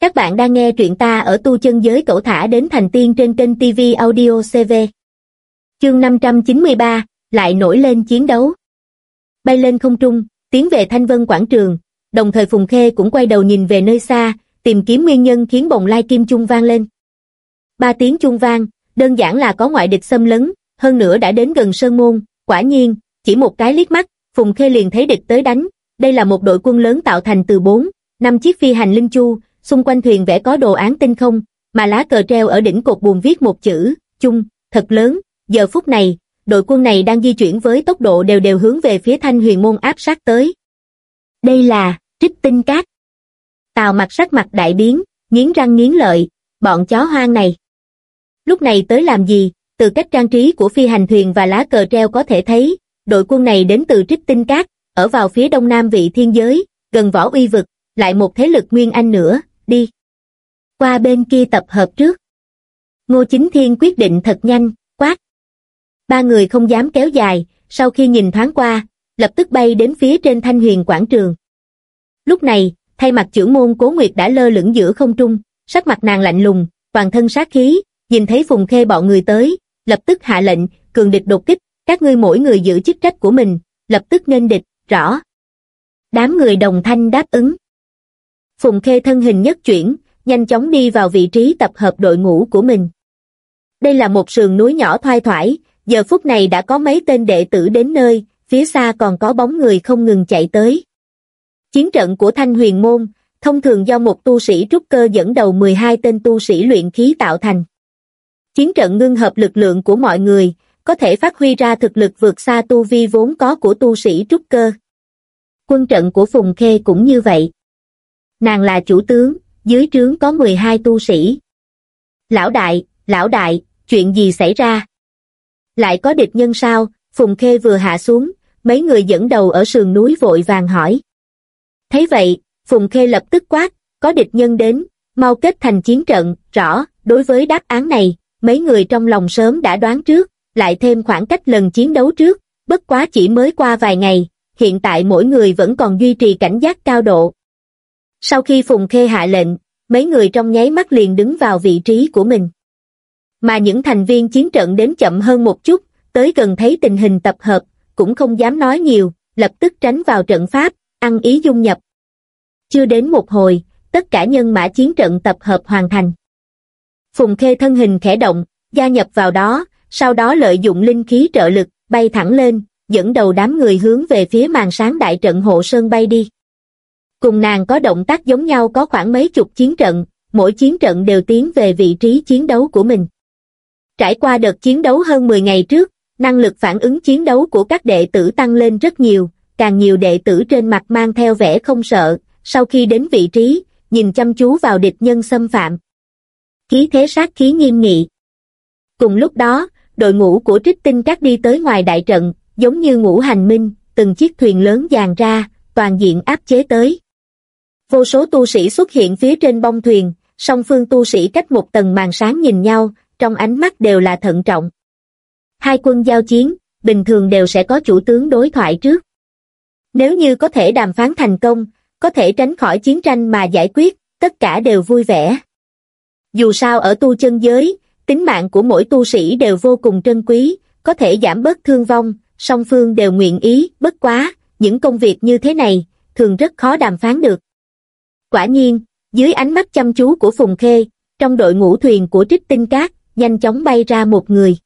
Các bạn đang nghe truyện ta ở tu chân giới cẩu thả đến thành tiên trên kênh TV Audio CV. Chương 593, lại nổi lên chiến đấu. Bay lên không trung, tiến về Thanh Vân Quảng Trường, đồng thời Phùng Khê cũng quay đầu nhìn về nơi xa, tìm kiếm nguyên nhân khiến bồng lai kim chung vang lên. Ba tiếng chung vang, đơn giản là có ngoại địch xâm lấn, hơn nữa đã đến gần Sơn Môn, quả nhiên, chỉ một cái liếc mắt, Phùng Khê liền thấy địch tới đánh, đây là một đội quân lớn tạo thành từ 4, năm chiếc phi hành linh chu, xung quanh thuyền vẽ có đồ án tinh không, mà lá cờ treo ở đỉnh cột buồn viết một chữ, chung, thật lớn, giờ phút này, đội quân này đang di chuyển với tốc độ đều đều hướng về phía thanh huyền môn áp sát tới. Đây là, trích tinh cát. Tào mặt sắc mặt đại biến, nghiến răng nghiến lợi, bọn chó hoang này. Lúc này tới làm gì, từ cách trang trí của phi hành thuyền và lá cờ treo có thể thấy, đội quân này đến từ trích tinh cát, ở vào phía đông nam vị thiên giới, gần võ uy vực, lại một thế lực Nguyên Anh nữa, đi. Qua bên kia tập hợp trước. Ngô Chính Thiên quyết định thật nhanh, quát. Ba người không dám kéo dài, sau khi nhìn thoáng qua, lập tức bay đến phía trên thanh huyền quảng trường. Lúc này, thay mặt trưởng môn Cố Nguyệt đã lơ lửng giữa không trung, sắc mặt nàng lạnh lùng, toàn thân sát khí, nhìn thấy Phùng Khê bọn người tới, lập tức hạ lệnh, cường địch đột kích, các ngươi mỗi người giữ chức trách của mình, lập tức nên địch, rõ. Đám người đồng thanh đáp ứng. Phùng Khê thân hình nhất chuyển, nhanh chóng đi vào vị trí tập hợp đội ngũ của mình. Đây là một sườn núi nhỏ thoai thoải, giờ phút này đã có mấy tên đệ tử đến nơi, phía xa còn có bóng người không ngừng chạy tới. Chiến trận của Thanh Huyền Môn, thông thường do một tu sĩ trúc cơ dẫn đầu 12 tên tu sĩ luyện khí tạo thành. Chiến trận ngưng hợp lực lượng của mọi người, có thể phát huy ra thực lực vượt xa tu vi vốn có của tu sĩ trúc cơ. Quân trận của Phùng Khê cũng như vậy. Nàng là chủ tướng, dưới trướng có 12 tu sĩ. Lão đại, lão đại, chuyện gì xảy ra? Lại có địch nhân sao? Phùng Khê vừa hạ xuống, mấy người dẫn đầu ở sườn núi vội vàng hỏi. Thấy vậy, Phùng Khê lập tức quát, có địch nhân đến, mau kết thành chiến trận, rõ, đối với đáp án này, mấy người trong lòng sớm đã đoán trước, lại thêm khoảng cách lần chiến đấu trước, bất quá chỉ mới qua vài ngày, hiện tại mỗi người vẫn còn duy trì cảnh giác cao độ. Sau khi Phùng Khê hạ lệnh, mấy người trong nháy mắt liền đứng vào vị trí của mình. Mà những thành viên chiến trận đến chậm hơn một chút, tới gần thấy tình hình tập hợp, cũng không dám nói nhiều, lập tức tránh vào trận pháp, ăn ý dung nhập. Chưa đến một hồi, tất cả nhân mã chiến trận tập hợp hoàn thành. Phùng Khê thân hình khẽ động, gia nhập vào đó, sau đó lợi dụng linh khí trợ lực, bay thẳng lên, dẫn đầu đám người hướng về phía màn sáng đại trận hộ sơn bay đi. Cùng nàng có động tác giống nhau có khoảng mấy chục chiến trận, mỗi chiến trận đều tiến về vị trí chiến đấu của mình. Trải qua đợt chiến đấu hơn 10 ngày trước, năng lực phản ứng chiến đấu của các đệ tử tăng lên rất nhiều, càng nhiều đệ tử trên mặt mang theo vẻ không sợ, sau khi đến vị trí, nhìn chăm chú vào địch nhân xâm phạm. Khí thế sát khí nghiêm nghị. Cùng lúc đó, đội ngũ của trích tinh các đi tới ngoài đại trận, giống như ngũ hành minh, từng chiếc thuyền lớn dàn ra, toàn diện áp chế tới. Vô số tu sĩ xuất hiện phía trên bông thuyền, song phương tu sĩ cách một tầng màn sáng nhìn nhau, trong ánh mắt đều là thận trọng. Hai quân giao chiến, bình thường đều sẽ có chủ tướng đối thoại trước. Nếu như có thể đàm phán thành công, có thể tránh khỏi chiến tranh mà giải quyết, tất cả đều vui vẻ. Dù sao ở tu chân giới, tính mạng của mỗi tu sĩ đều vô cùng trân quý, có thể giảm bớt thương vong, song phương đều nguyện ý, bất quá, những công việc như thế này, thường rất khó đàm phán được. Quả nhiên, dưới ánh mắt chăm chú của Phùng Khê, trong đội ngũ thuyền của Trích Tinh Cát, nhanh chóng bay ra một người.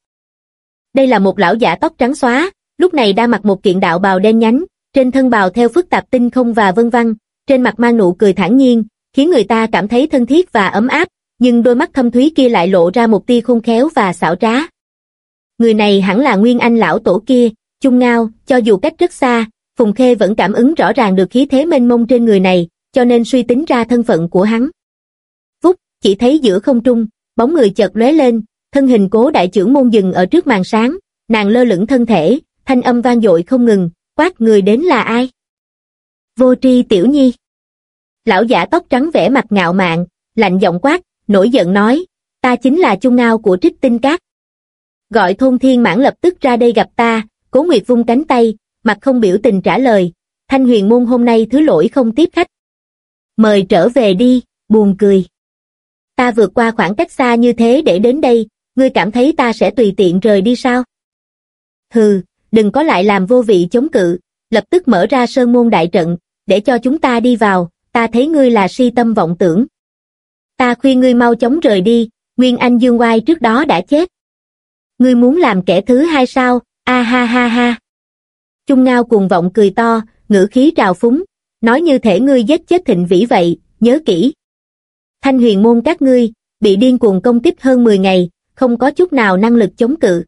Đây là một lão giả tóc trắng xóa, lúc này đang mặc một kiện đạo bào đen nhánh, trên thân bào theo phức tạp tinh không và vân vân, trên mặt mang nụ cười thản nhiên, khiến người ta cảm thấy thân thiết và ấm áp, nhưng đôi mắt thâm thúy kia lại lộ ra một tia khôn khéo và xảo trá. Người này hẳn là Nguyên Anh lão tổ kia, Chung Ngao, cho dù cách rất xa, Phùng Khê vẫn cảm ứng rõ ràng được khí thế mênh mông trên người này, cho nên suy tính ra thân phận của hắn. Vút, chỉ thấy giữa không trung, bóng người chợt lóe lên, thân hình cố đại trưởng môn dừng ở trước màn sáng, nàng lơ lửng thân thể, thanh âm vang dội không ngừng, quát người đến là ai? Vô tri tiểu nhi. Lão giả tóc trắng vẻ mặt ngạo mạn, lạnh giọng quát, nổi giận nói, ta chính là chung ngao của trích tinh cát. Gọi thôn thiên mãn lập tức ra đây gặp ta, cố nguyệt vung cánh tay, mặt không biểu tình trả lời, thanh huyền môn hôm nay thứ lỗi không tiếp khách. Mời trở về đi, buồn cười. Ta vượt qua khoảng cách xa như thế để đến đây, ngươi cảm thấy ta sẽ tùy tiện rời đi sao? Hừ, đừng có lại làm vô vị chống cự, lập tức mở ra sơn môn đại trận, để cho chúng ta đi vào, ta thấy ngươi là si tâm vọng tưởng. Ta khuyên ngươi mau chóng rời đi, Nguyên Anh Dương Oai trước đó đã chết. Ngươi muốn làm kẻ thứ hai sao, a ha ha ha. Trung Ngao cuồng vọng cười to, ngữ khí trào phúng, nói như thể ngươi giết chết thịnh vĩ vậy, nhớ kỹ. Thanh huyền môn các ngươi, bị điên cuồng công kích hơn 10 ngày, không có chút nào năng lực chống cự.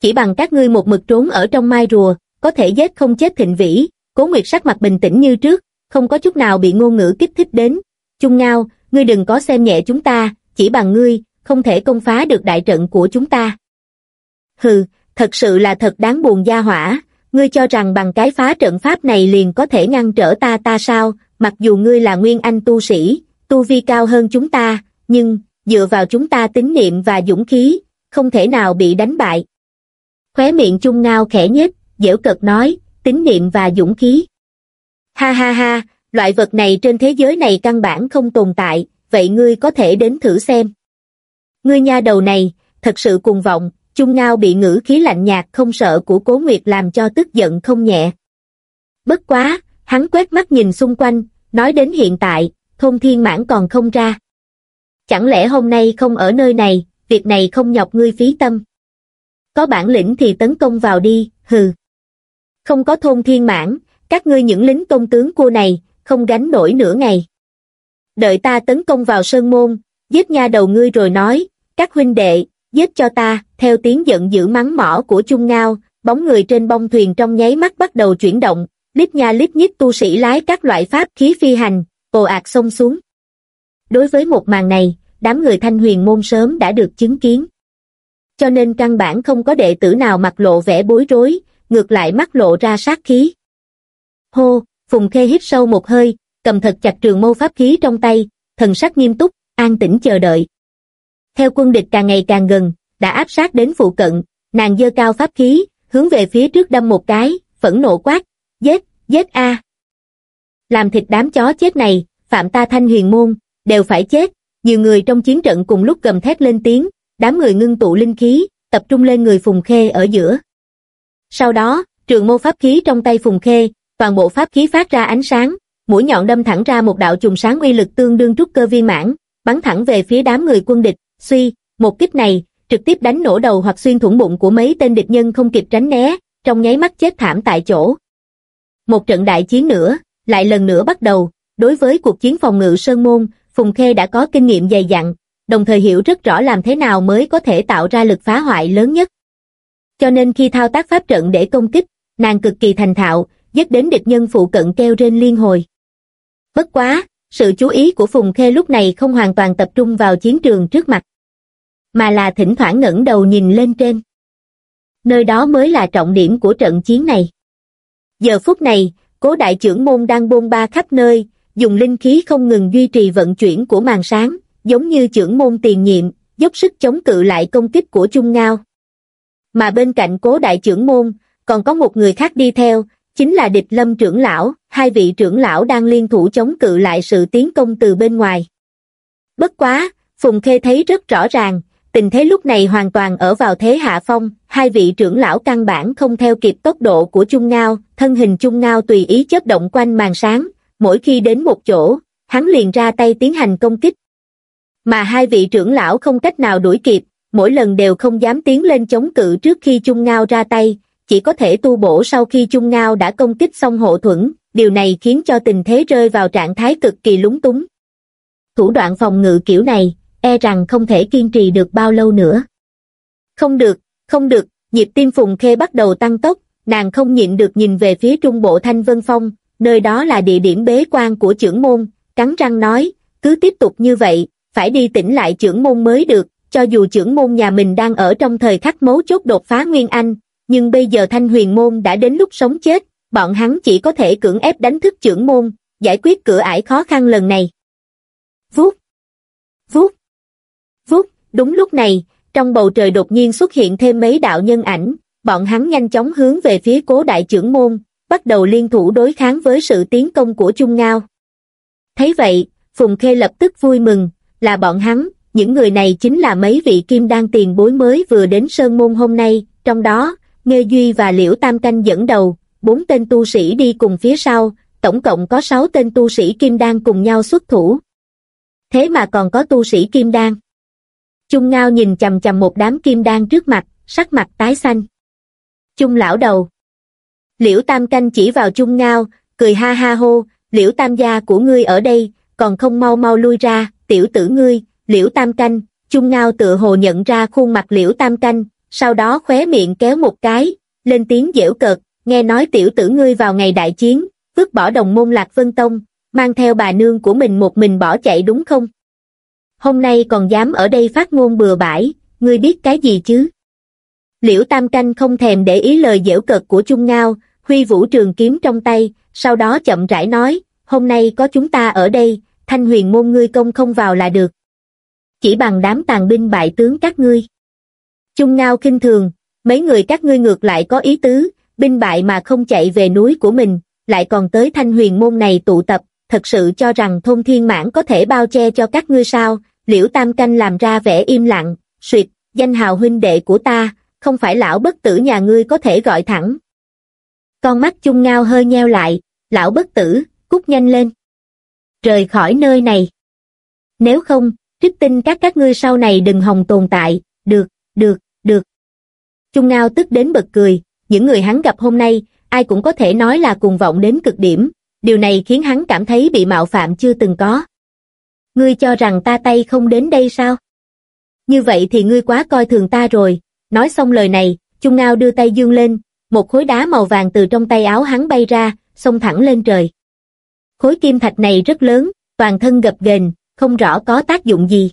Chỉ bằng các ngươi một mực trốn ở trong mai rùa, có thể giết không chết thịnh vĩ, cố nguyệt sắc mặt bình tĩnh như trước, không có chút nào bị ngôn ngữ kích thích đến. Trung Ngao, ngươi đừng có xem nhẹ chúng ta, chỉ bằng ngươi, không thể công phá được đại trận của chúng ta. Hừ, thật sự là thật đáng buồn gia hỏa, ngươi cho rằng bằng cái phá trận pháp này liền có thể ngăn trở ta ta sao, mặc dù ngươi là nguyên anh tu sĩ, tu vi cao hơn chúng ta, nhưng, dựa vào chúng ta tín niệm và dũng khí, không thể nào bị đánh bại. Khóe miệng trung ngao khẽ nhất, dễu cật nói, tín niệm và dũng khí. Ha ha ha, loại vật này trên thế giới này căn bản không tồn tại, vậy ngươi có thể đến thử xem. Ngươi nha đầu này, thật sự cuồng vọng, Trung Ngao bị ngữ khí lạnh nhạt không sợ của Cố Nguyệt làm cho tức giận không nhẹ. Bất quá, hắn quét mắt nhìn xung quanh, nói đến hiện tại, thôn thiên mãn còn không ra. Chẳng lẽ hôm nay không ở nơi này, việc này không nhọc ngươi phí tâm. Có bản lĩnh thì tấn công vào đi, hừ. Không có thôn thiên mãn, các ngươi những lính công tướng cua này, không gánh nổi nửa ngày. Đợi ta tấn công vào sơn môn, giết nha đầu ngươi rồi nói, các huynh đệ, giết cho ta, theo tiếng giận dữ mắng mỏ của Trung Ngao, bóng người trên bông thuyền trong nháy mắt bắt đầu chuyển động, lít nha lít nhít tu sĩ lái các loại pháp khí phi hành, ồ ạt xông xuống. Đối với một màn này, đám người thanh huyền môn sớm đã được chứng kiến. Cho nên căn bản không có đệ tử nào mặc lộ vẻ bối rối, ngược lại mắt lộ ra sát khí. Hô, Phùng Khê hít sâu một hơi, cầm thật chặt trường mâu pháp khí trong tay, thần sắc nghiêm túc, an tĩnh chờ đợi. Theo quân địch càng ngày càng gần, đã áp sát đến phụ cận, nàng dơ cao pháp khí, hướng về phía trước đâm một cái, phẫn nộ quát, giết, giết a. Làm thịt đám chó chết này, phạm ta thanh huyền môn, đều phải chết, nhiều người trong chiến trận cùng lúc gầm thét lên tiếng, đám người ngưng tụ linh khí, tập trung lên người Phùng Khê ở giữa. Sau đó, trường mô pháp khí trong tay Phùng Khê, toàn bộ pháp khí phát ra ánh sáng, mũi nhọn đâm thẳng ra một đạo trùng sáng uy lực tương đương trúc cơ viên mãn, bắn thẳng về phía đám người quân địch, suy, một kích này, trực tiếp đánh nổ đầu hoặc xuyên thủng bụng của mấy tên địch nhân không kịp tránh né, trong nháy mắt chết thảm tại chỗ. Một trận đại chiến nữa, lại lần nữa bắt đầu, đối với cuộc chiến phòng ngự Sơn Môn, Phùng Khê đã có kinh nghiệm dày dặn, đồng thời hiểu rất rõ làm thế nào mới có thể tạo ra lực phá hoại lớn nhất. Cho nên khi thao tác pháp trận để công kích, nàng cực kỳ thành thạo, dứt đến địch nhân phụ cận kêu rên liên hồi. Bất quá, sự chú ý của Phùng Khê lúc này không hoàn toàn tập trung vào chiến trường trước mặt, mà là thỉnh thoảng ngẩng đầu nhìn lên trên. Nơi đó mới là trọng điểm của trận chiến này. Giờ phút này, cố đại trưởng môn đang bôn ba khắp nơi, dùng linh khí không ngừng duy trì vận chuyển của màn sáng, giống như trưởng môn tiền nhiệm, dốc sức chống cự lại công kích của Trung Ngao. Mà bên cạnh cố đại trưởng môn, còn có một người khác đi theo, chính là địch lâm trưởng lão, hai vị trưởng lão đang liên thủ chống cự lại sự tiến công từ bên ngoài. Bất quá, Phùng Khê thấy rất rõ ràng, tình thế lúc này hoàn toàn ở vào thế hạ phong, hai vị trưởng lão căn bản không theo kịp tốc độ của Trung Ngao, thân hình Trung Ngao tùy ý chớp động quanh màn sáng, mỗi khi đến một chỗ, hắn liền ra tay tiến hành công kích. Mà hai vị trưởng lão không cách nào đuổi kịp, mỗi lần đều không dám tiến lên chống cự trước khi Trung Ngao ra tay, chỉ có thể tu bổ sau khi Trung Ngao đã công kích xong hộ thuẫn, điều này khiến cho tình thế rơi vào trạng thái cực kỳ lúng túng. Thủ đoạn phòng ngự kiểu này, e rằng không thể kiên trì được bao lâu nữa. Không được, không được, nhịp tim Phùng Khê bắt đầu tăng tốc, nàng không nhịn được nhìn về phía trung bộ Thanh Vân Phong, nơi đó là địa điểm bế quan của trưởng môn, cắn răng nói, cứ tiếp tục như vậy, phải đi tỉnh lại trưởng môn mới được, cho dù trưởng môn nhà mình đang ở trong thời khắc mấu chốt đột phá Nguyên Anh, nhưng bây giờ Thanh Huyền Môn đã đến lúc sống chết, bọn hắn chỉ có thể cưỡng ép đánh thức trưởng môn, giải quyết cửa ải khó khăn lần này. Vút! Vút! Phút, Đúng lúc này, trong bầu trời đột nhiên xuất hiện thêm mấy đạo nhân ảnh, bọn hắn nhanh chóng hướng về phía cố đại trưởng môn, bắt đầu liên thủ đối kháng với sự tiến công của Trung Ngao. Thấy vậy, Phùng Khê lập tức vui mừng, là bọn hắn, những người này chính là mấy vị kim đan tiền bối mới vừa đến Sơn Môn hôm nay, trong đó, Nghê Duy và Liễu Tam Canh dẫn đầu, bốn tên tu sĩ đi cùng phía sau, tổng cộng có sáu tên tu sĩ kim đan cùng nhau xuất thủ. Thế mà còn có tu sĩ kim đan. Trung Ngao nhìn chầm chầm một đám kim đan trước mặt, sắc mặt tái xanh. Trung lão đầu. Liễu Tam Canh chỉ vào Trung Ngao, cười ha ha hô, Liễu Tam gia của ngươi ở đây, còn không mau mau lui ra, tiểu tử ngươi, Liễu Tam Canh, Trung Ngao tự hồ nhận ra khuôn mặt Liễu Tam Canh, sau đó khóe miệng kéo một cái, lên tiếng dễu cợt, nghe nói tiểu tử ngươi vào ngày đại chiến, vứt bỏ đồng môn Lạc Vân Tông, mang theo bà nương của mình một mình bỏ chạy đúng không? Hôm nay còn dám ở đây phát ngôn bừa bãi, ngươi biết cái gì chứ? Liễu Tam Canh không thèm để ý lời dễu cợt của Trung Ngao, huy vũ trường kiếm trong tay, sau đó chậm rãi nói, hôm nay có chúng ta ở đây, thanh huyền môn ngươi công không vào là được. Chỉ bằng đám tàn binh bại tướng các ngươi. Trung Ngao kinh thường, mấy người các ngươi ngược lại có ý tứ, binh bại mà không chạy về núi của mình, lại còn tới thanh huyền môn này tụ tập, thật sự cho rằng thôn thiên mãn có thể bao che cho các ngươi sao, liễu tam canh làm ra vẻ im lặng, suyệt, danh hào huynh đệ của ta, không phải lão bất tử nhà ngươi có thể gọi thẳng. Con mắt chung ngao hơi nheo lại, lão bất tử, cút nhanh lên. Rời khỏi nơi này. Nếu không, trích tin các các ngươi sau này đừng hòng tồn tại, được, được, được. Trung Ngao tức đến bật cười, những người hắn gặp hôm nay, ai cũng có thể nói là cuồng vọng đến cực điểm, điều này khiến hắn cảm thấy bị mạo phạm chưa từng có. Ngươi cho rằng ta tay không đến đây sao? Như vậy thì ngươi quá coi thường ta rồi, nói xong lời này, Trung Ngao đưa tay dương lên, một khối đá màu vàng từ trong tay áo hắn bay ra, xông thẳng lên trời. Khối kim thạch này rất lớn, toàn thân gập ghềnh, không rõ có tác dụng gì.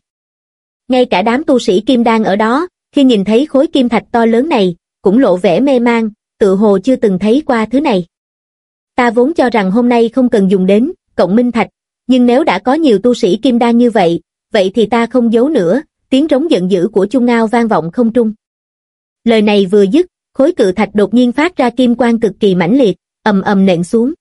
Ngay cả đám tu sĩ kim đan ở đó, khi nhìn thấy khối kim thạch to lớn này, cũng lộ vẻ mê mang, tự hồ chưa từng thấy qua thứ này. Ta vốn cho rằng hôm nay không cần dùng đến, cộng minh thạch, nhưng nếu đã có nhiều tu sĩ kim đan như vậy, vậy thì ta không giấu nữa, tiếng rống giận dữ của Trung Ngao vang vọng không trung. Lời này vừa dứt, khối cự thạch đột nhiên phát ra kim quang cực kỳ mãnh liệt, ầm ầm nện xuống.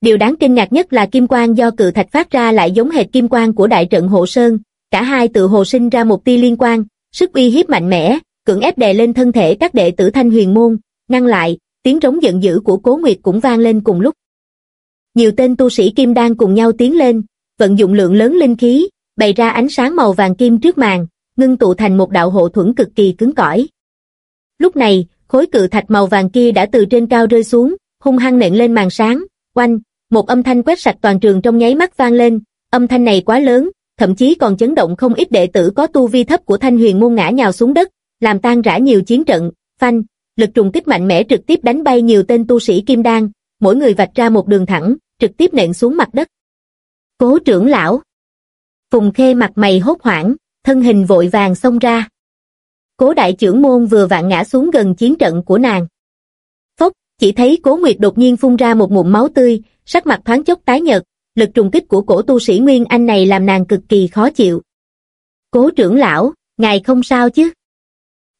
Điều đáng kinh ngạc nhất là kim quang do cự thạch phát ra lại giống hệt kim quang của đại trận hộ sơn, cả hai tự hồ sinh ra một tia liên quan, sức uy hiếp mạnh mẽ, cưỡng ép đè lên thân thể các đệ tử thanh huyền môn, ngăn lại, tiếng rống giận dữ của Cố Nguyệt cũng vang lên cùng lúc. Nhiều tên tu sĩ kim đan cùng nhau tiến lên, vận dụng lượng lớn linh khí, bày ra ánh sáng màu vàng kim trước màn, ngưng tụ thành một đạo hộ thuẫn cực kỳ cứng cỏi. Lúc này, khối cự thạch màu vàng kia đã từ trên cao rơi xuống, hung hăng nện lên màn sáng, oanh, một âm thanh quét sạch toàn trường trong nháy mắt vang lên, âm thanh này quá lớn, thậm chí còn chấn động không ít đệ tử có tu vi thấp của thanh huyền môn ngã nhào xuống đất, làm tan rã nhiều chiến trận, phanh, lực trùng kích mạnh mẽ trực tiếp đánh bay nhiều tên tu sĩ kim đan, mỗi người vạch ra một đường thẳng, trực tiếp nện xuống mặt đất. Cố trưởng lão Phùng Khê mặt mày hốt hoảng, thân hình vội vàng xông ra. Cố đại trưởng môn vừa vặn ngã xuống gần chiến trận của nàng. Phốc, chỉ thấy Cố Nguyệt đột nhiên phun ra một ngụm máu tươi, sắc mặt thoáng chốc tái nhợt, lực trùng kích của cổ tu sĩ Nguyên Anh này làm nàng cực kỳ khó chịu. Cố trưởng lão, ngài không sao chứ?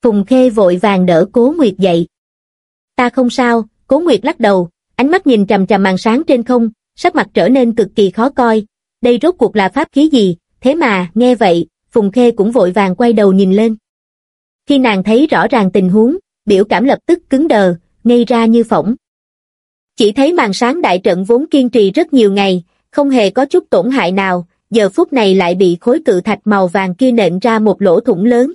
Phùng Khê vội vàng đỡ Cố Nguyệt dậy. Ta không sao, Cố Nguyệt lắc đầu, ánh mắt nhìn trầm trầm màn sáng trên không, sắc mặt trở nên cực kỳ khó coi. Đây rốt cuộc là pháp khí gì, thế mà, nghe vậy, Phùng Khê cũng vội vàng quay đầu nhìn lên. Khi nàng thấy rõ ràng tình huống, biểu cảm lập tức cứng đờ, ngây ra như phỏng. Chỉ thấy màn sáng đại trận vốn kiên trì rất nhiều ngày, không hề có chút tổn hại nào, giờ phút này lại bị khối cự thạch màu vàng kia nện ra một lỗ thủng lớn.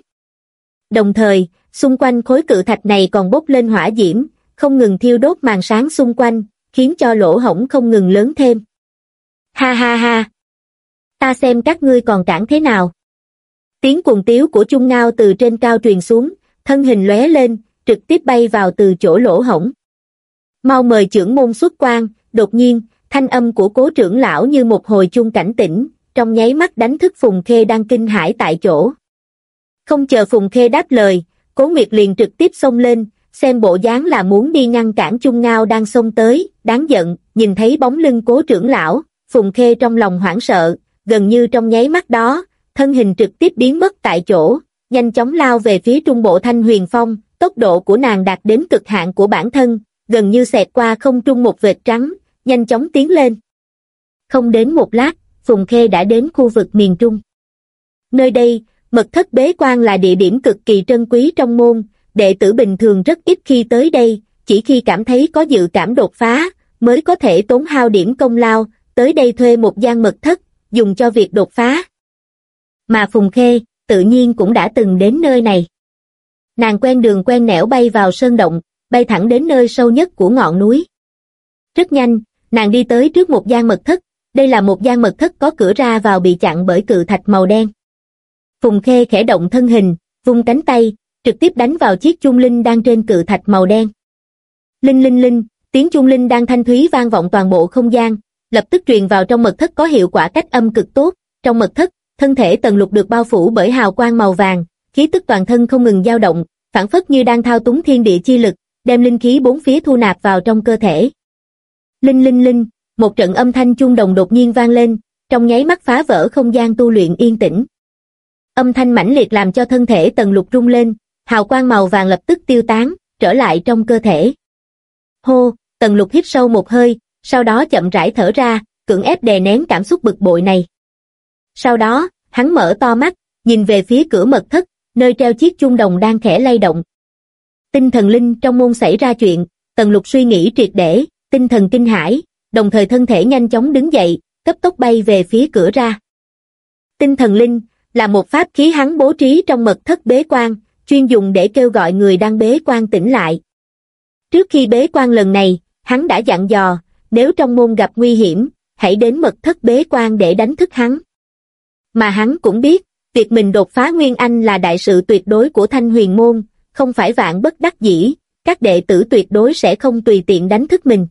Đồng thời, xung quanh khối cự thạch này còn bốc lên hỏa diễm, không ngừng thiêu đốt màn sáng xung quanh, khiến cho lỗ hổng không ngừng lớn thêm. Ha ha ha! Ta xem các ngươi còn cản thế nào. Tiếng cuồng tiếu của Trung Ngao từ trên cao truyền xuống, thân hình lóe lên, trực tiếp bay vào từ chỗ lỗ hổng. Mau mời trưởng môn xuất quan, đột nhiên, thanh âm của cố trưởng lão như một hồi chuông cảnh tỉnh, trong nháy mắt đánh thức Phùng Khê đang kinh hãi tại chỗ. Không chờ Phùng Khê đáp lời, Cố Nguyệt liền trực tiếp xông lên, xem bộ dáng là muốn đi ngăn cản Trung Ngao đang xông tới, đáng giận, nhìn thấy bóng lưng cố trưởng lão, Phùng Khê trong lòng hoảng sợ, gần như trong nháy mắt đó, thân hình trực tiếp biến mất tại chỗ, nhanh chóng lao về phía trung bộ thanh huyền phong, tốc độ của nàng đạt đến cực hạn của bản thân, gần như xẹt qua không trung một vệt trắng, nhanh chóng tiến lên. Không đến một lát, Phùng Khê đã đến khu vực miền Trung. Nơi đây, mật thất bế quan là địa điểm cực kỳ trân quý trong môn, đệ tử bình thường rất ít khi tới đây, chỉ khi cảm thấy có dự cảm đột phá, mới có thể tốn hao điểm công lao, tới đây thuê một gian mật thất, dùng cho việc đột phá. Mà Phùng Khê, tự nhiên cũng đã từng đến nơi này. Nàng quen đường quen nẻo bay vào sơn động, bay thẳng đến nơi sâu nhất của ngọn núi. Rất nhanh, nàng đi tới trước một gian mật thất, đây là một gian mật thất có cửa ra vào bị chặn bởi cự thạch màu đen. Phùng Khê khẽ động thân hình, vung cánh tay, trực tiếp đánh vào chiếc chung linh đang trên cự thạch màu đen. Linh linh linh, tiếng chung linh đang thanh thúy vang vọng toàn bộ không gian, lập tức truyền vào trong mật thất có hiệu quả cách âm cực tốt. Trong mật thất, thân thể tần lục được bao phủ bởi hào quang màu vàng, khí tức toàn thân không ngừng dao động, phản phất như đang thao túng thiên địa chi lực, đem linh khí bốn phía thu nạp vào trong cơ thể. Linh linh linh, một trận âm thanh chuông đồng đột nhiên vang lên, trong nháy mắt phá vỡ không gian tu luyện yên tĩnh. Âm thanh mãnh liệt làm cho thân thể tần lục rung lên, hào quang màu vàng lập tức tiêu tán, trở lại trong cơ thể. Hô, tần lục hít sâu một hơi, sau đó chậm rãi thở ra, cưỡng ép đè nén cảm xúc bực bội này. Sau đó, hắn mở to mắt, nhìn về phía cửa mật thất, nơi treo chiếc chung đồng đang khẽ lay động. Tinh thần linh trong môn xảy ra chuyện, tần lục suy nghĩ triệt để, tinh thần kinh hãi, đồng thời thân thể nhanh chóng đứng dậy, cấp tốc bay về phía cửa ra. Tinh thần linh là một pháp khí hắn bố trí trong mật thất bế quan, chuyên dùng để kêu gọi người đang bế quan tỉnh lại. Trước khi bế quan lần này, hắn đã dặn dò, nếu trong môn gặp nguy hiểm, hãy đến mật thất bế quan để đánh thức hắn. Mà hắn cũng biết, việc mình đột phá Nguyên Anh là đại sự tuyệt đối của thanh huyền môn, không phải vạn bất đắc dĩ, các đệ tử tuyệt đối sẽ không tùy tiện đánh thức mình.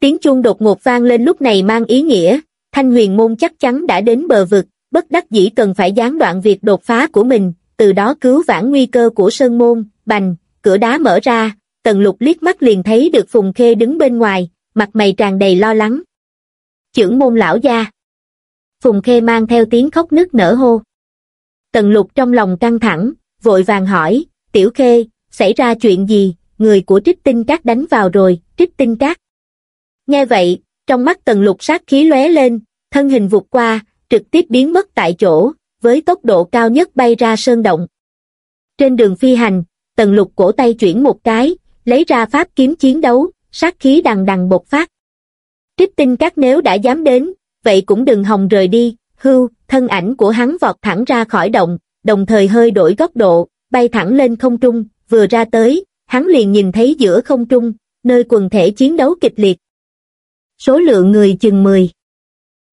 Tiếng chuông đột ngột vang lên lúc này mang ý nghĩa, thanh huyền môn chắc chắn đã đến bờ vực, bất đắc dĩ cần phải gián đoạn việc đột phá của mình, từ đó cứu vãn nguy cơ của sơn môn, bành, cửa đá mở ra, tần lục liếc mắt liền thấy được Phùng Khê đứng bên ngoài, mặt mày tràn đầy lo lắng. Chưởng môn lão gia. Phùng Khê mang theo tiếng khóc nức nở hô. Tần lục trong lòng căng thẳng, vội vàng hỏi, tiểu khê, xảy ra chuyện gì, người của trích tinh cát đánh vào rồi, trích tinh cát. Nghe vậy, trong mắt tần lục sát khí lóe lên, thân hình vụt qua, trực tiếp biến mất tại chỗ, với tốc độ cao nhất bay ra sơn động. Trên đường phi hành, tần lục cổ tay chuyển một cái, lấy ra pháp kiếm chiến đấu, sát khí đằng đằng bộc phát. Trích tinh các nếu đã dám đến, vậy cũng đừng hòng rời đi, hưu, thân ảnh của hắn vọt thẳng ra khỏi động, đồng thời hơi đổi góc độ, bay thẳng lên không trung, vừa ra tới, hắn liền nhìn thấy giữa không trung, nơi quần thể chiến đấu kịch liệt. Số lượng người chừng 10.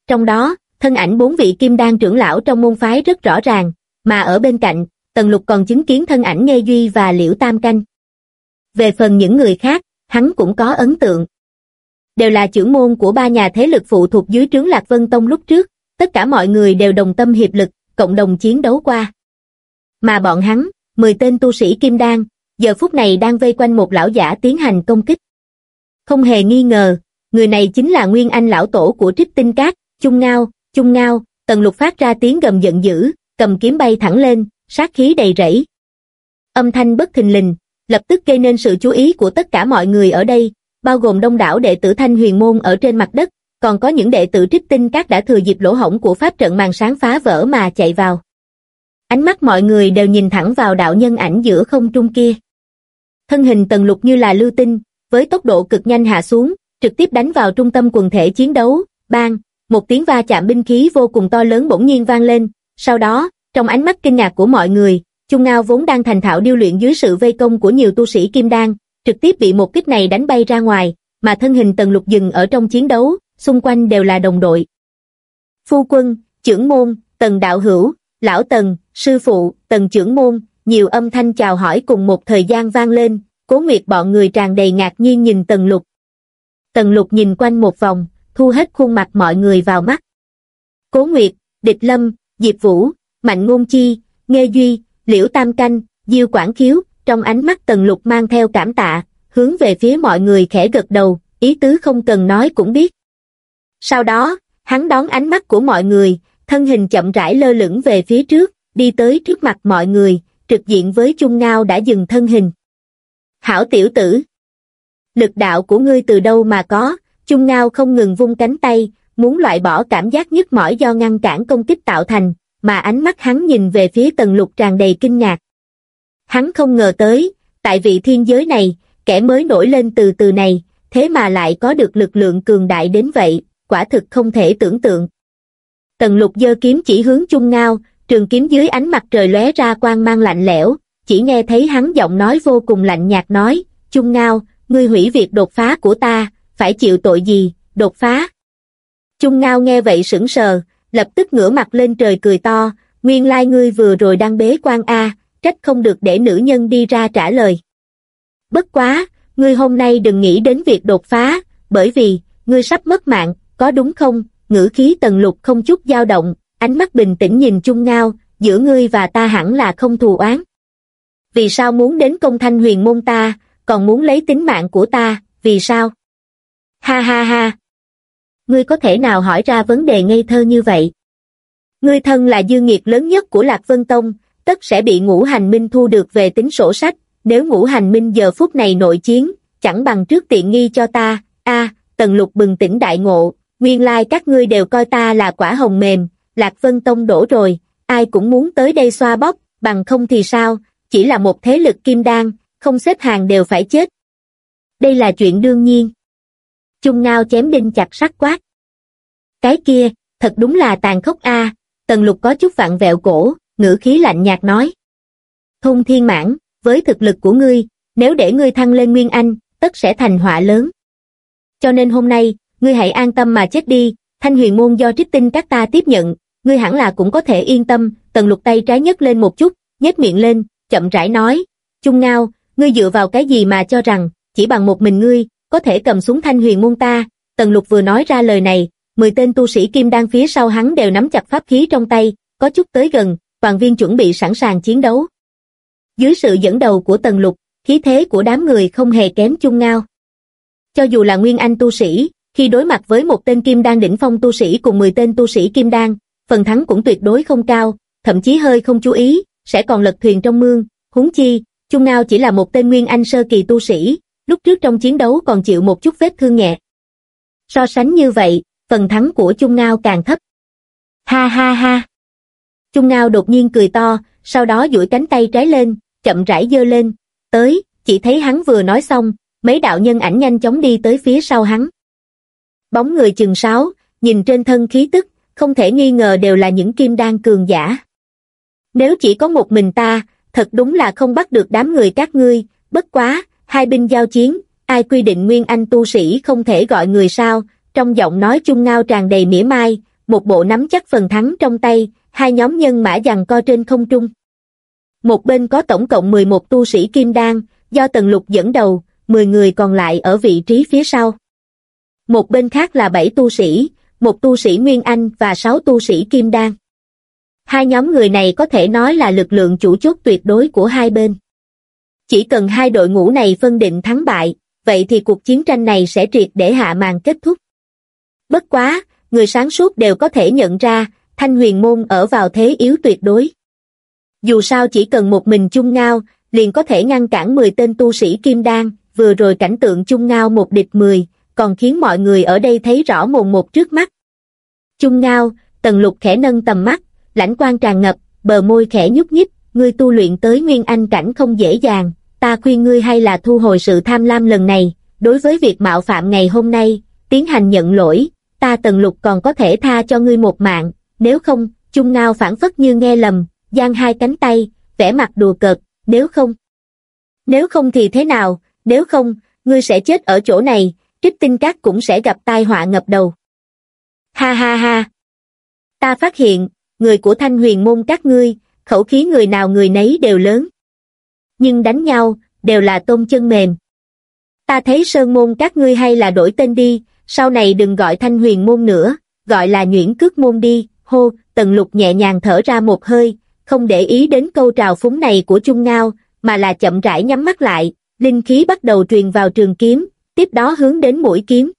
Trong đó, thân ảnh bốn vị kim đan trưởng lão trong môn phái rất rõ ràng, mà ở bên cạnh, Tần Lục còn chứng kiến thân ảnh Nghe Duy và Liễu Tam Canh. Về phần những người khác, hắn cũng có ấn tượng. Đều là trưởng môn của ba nhà thế lực phụ thuộc dưới trướng Lạc Vân Tông lúc trước, tất cả mọi người đều đồng tâm hiệp lực, cộng đồng chiến đấu qua. Mà bọn hắn, 10 tên tu sĩ kim đan, giờ phút này đang vây quanh một lão giả tiến hành công kích. Không hề nghi ngờ, người này chính là Nguyên Anh lão tổ của Trích Tinh Cát, Trung Ngao, Trung Ngao, Tần Lục phát ra tiếng gầm giận dữ, cầm kiếm bay thẳng lên, sát khí đầy rẫy. Âm thanh bất thình lình, lập tức gây nên sự chú ý của tất cả mọi người ở đây, bao gồm đông đảo đệ tử Thanh Huyền Môn ở trên mặt đất, còn có những đệ tử trích tinh các đã thừa dịp lỗ hổng của pháp trận màn sáng phá vỡ mà chạy vào. Ánh mắt mọi người đều nhìn thẳng vào đạo nhân ảnh giữa không trung kia. Thân hình tần lục như là lưu tinh, với tốc độ cực nhanh hạ xuống, trực tiếp đánh vào trung tâm quần thể chiến đấu, bang, một tiếng va chạm binh khí vô cùng to lớn bỗng nhiên vang lên, sau đó, trong ánh mắt kinh ngạc của mọi người, Trung Ngao vốn đang thành thạo điêu luyện dưới sự vây công của nhiều tu sĩ kim đan, trực tiếp bị một kích này đánh bay ra ngoài, mà thân hình Tần Lục dừng ở trong chiến đấu, xung quanh đều là đồng đội. Phu quân, trưởng môn, Tần Đạo Hữu, Lão Tần, Sư Phụ, Tần trưởng môn, nhiều âm thanh chào hỏi cùng một thời gian vang lên, cố nguyệt bọn người tràn đầy ngạc nhiên nhìn Tần Lục. Tần Lục nhìn quanh một vòng, thu hết khuôn mặt mọi người vào mắt. Cố Nguyệt, Địch Lâm, Diệp Vũ, Mạnh Ngôn Chi, Nghê Duy, Liễu Tam Canh, Diêu Quảng Khiếu, trong ánh mắt Tần Lục mang theo cảm tạ, hướng về phía mọi người khẽ gật đầu, ý tứ không cần nói cũng biết. Sau đó, hắn đón ánh mắt của mọi người, thân hình chậm rãi lơ lửng về phía trước, đi tới trước mặt mọi người, trực diện với Trung Ngao đã dừng thân hình. Hảo tiểu tử! Lực đạo của ngươi từ đâu mà có, Trung Ngao không ngừng vung cánh tay, muốn loại bỏ cảm giác nhức mỏi do ngăn cản công kích tạo thành, mà ánh mắt hắn nhìn về phía tần lục tràn đầy kinh ngạc. Hắn không ngờ tới, tại vị thiên giới này, kẻ mới nổi lên từ từ này, thế mà lại có được lực lượng cường đại đến vậy, quả thực không thể tưởng tượng. Tần lục giơ kiếm chỉ hướng chung ngao, trường kiếm dưới ánh mặt trời lóe ra quang mang lạnh lẽo, chỉ nghe thấy hắn giọng nói vô cùng lạnh nhạt nói, chung ngao, ngươi hủy việc đột phá của ta, phải chịu tội gì, đột phá. Chung ngao nghe vậy sững sờ, lập tức ngửa mặt lên trời cười to, nguyên lai ngươi vừa rồi đang bế quan A, trách không được để nữ nhân đi ra trả lời. Bất quá, ngươi hôm nay đừng nghĩ đến việc đột phá, bởi vì, ngươi sắp mất mạng, có đúng không? Ngữ khí tần lục không chút dao động, ánh mắt bình tĩnh nhìn chung ngao, giữa ngươi và ta hẳn là không thù oán. Vì sao muốn đến công thanh huyền môn ta, còn muốn lấy tính mạng của ta, vì sao? Ha ha ha! Ngươi có thể nào hỏi ra vấn đề ngây thơ như vậy? Ngươi thân là dư nghiệt lớn nhất của Lạc Vân Tông, tất sẽ bị ngũ hành minh thu được về tính sổ sách, nếu ngũ hành minh giờ phút này nội chiến, chẳng bằng trước tiện nghi cho ta, a tần lục bừng tỉnh đại ngộ, nguyên lai các ngươi đều coi ta là quả hồng mềm, Lạc Vân Tông đổ rồi, ai cũng muốn tới đây xoa bóp, bằng không thì sao, chỉ là một thế lực kim đan, không xếp hàng đều phải chết. Đây là chuyện đương nhiên. Trung Ngao chém đinh chặt sắt quát. Cái kia, thật đúng là tàn khốc a tần lục có chút vặn vẹo cổ, ngữ khí lạnh nhạt nói. Thôn thiên mãn, với thực lực của ngươi, nếu để ngươi thăng lên Nguyên Anh, tất sẽ thành họa lớn. Cho nên hôm nay, ngươi hãy an tâm mà chết đi, thanh huyền môn do trích tinh các ta tiếp nhận, ngươi hẳn là cũng có thể yên tâm, tần lục tay trái nhấc lên một chút, nhếch miệng lên, chậm rãi nói, Trung Ngao, ngươi dựa vào cái gì mà cho rằng, chỉ bằng một mình ngươi, có thể cầm súng thanh huyền môn ta, tần lục vừa nói ra lời này, mười tên tu sĩ kim đan phía sau hắn đều nắm chặt pháp khí trong tay, có chút tới gần, toàn viên chuẩn bị sẵn sàng chiến đấu. Dưới sự dẫn đầu của tần lục, khí thế của đám người không hề kém chung ngao. Cho dù là nguyên anh tu sĩ, khi đối mặt với một tên kim đan đỉnh phong tu sĩ cùng 10 tên tu sĩ kim đan, phần thắng cũng tuyệt đối không cao, thậm chí hơi không chú ý, sẽ còn lật thuyền trong mương, huống chi, chung Ngao chỉ là một tên nguyên anh sơ kỳ tu sĩ, lúc trước trong chiến đấu còn chịu một chút vết thương nhẹ. So sánh như vậy, phần thắng của Trung Ngao càng thấp. Ha ha ha! Trung Ngao đột nhiên cười to, sau đó duỗi cánh tay trái lên, chậm rãi dơ lên, tới, chỉ thấy hắn vừa nói xong, mấy đạo nhân ảnh nhanh chóng đi tới phía sau hắn. Bóng người chừng sáu, nhìn trên thân khí tức, không thể nghi ngờ đều là những kim đan cường giả. Nếu chỉ có một mình ta, thật đúng là không bắt được đám người các ngươi, bất quá, hai binh giao chiến, ai quy định nguyên anh tu sĩ không thể gọi người sao, trong giọng nói chung ngao tràn đầy mỉa mai, một bộ nắm chắc phần thắng trong tay, hai nhóm nhân mã giằng co trên không trung. Một bên có tổng cộng 11 tu sĩ kim đan, do Tần Lục dẫn đầu, 10 người còn lại ở vị trí phía sau. Một bên khác là 7 tu sĩ, một tu sĩ Nguyên Anh và 6 tu sĩ Kim Đan. Hai nhóm người này có thể nói là lực lượng chủ chốt tuyệt đối của hai bên. Chỉ cần hai đội ngũ này phân định thắng bại, vậy thì cuộc chiến tranh này sẽ triệt để hạ màn kết thúc. Bất quá, người sáng suốt đều có thể nhận ra, Thanh huyền môn ở vào thế yếu tuyệt đối. Dù sao chỉ cần một mình chung ngao, liền có thể ngăn cản 10 tên tu sĩ kim đan, vừa rồi cảnh tượng chung ngao một địch 10, còn khiến mọi người ở đây thấy rõ mồn một trước mắt. Chung ngao, tần lục khẽ nâng tầm mắt, lãnh quan tràn ngập, bờ môi khẽ nhúc nhích, ngươi tu luyện tới nguyên anh cảnh không dễ dàng, ta khuyên ngươi hay là thu hồi sự tham lam lần này, đối với việc mạo phạm ngày hôm nay, tiến hành nhận lỗi, ta tần lục còn có thể tha cho ngươi một mạng, nếu không, chung ngao phản phất như nghe lầm, giang hai cánh tay, vẽ mặt đùa cợt, nếu không. Nếu không thì thế nào, nếu không, ngươi sẽ chết ở chỗ này, trích tinh các cũng sẽ gặp tai họa ngập đầu. Ha ha ha! Ta phát hiện, người của thanh huyền môn các ngươi, khẩu khí người nào người nấy đều lớn. Nhưng đánh nhau, đều là tôm chân mềm. Ta thấy sơn môn các ngươi hay là đổi tên đi, sau này đừng gọi thanh huyền môn nữa, gọi là nhuyễn cước môn đi, hô, tần lục nhẹ nhàng thở ra một hơi, không để ý đến câu trào phúng này của Trung Ngao, mà là chậm rãi nhắm mắt lại, linh khí bắt đầu truyền vào trường kiếm, tiếp đó hướng đến mũi kiếm.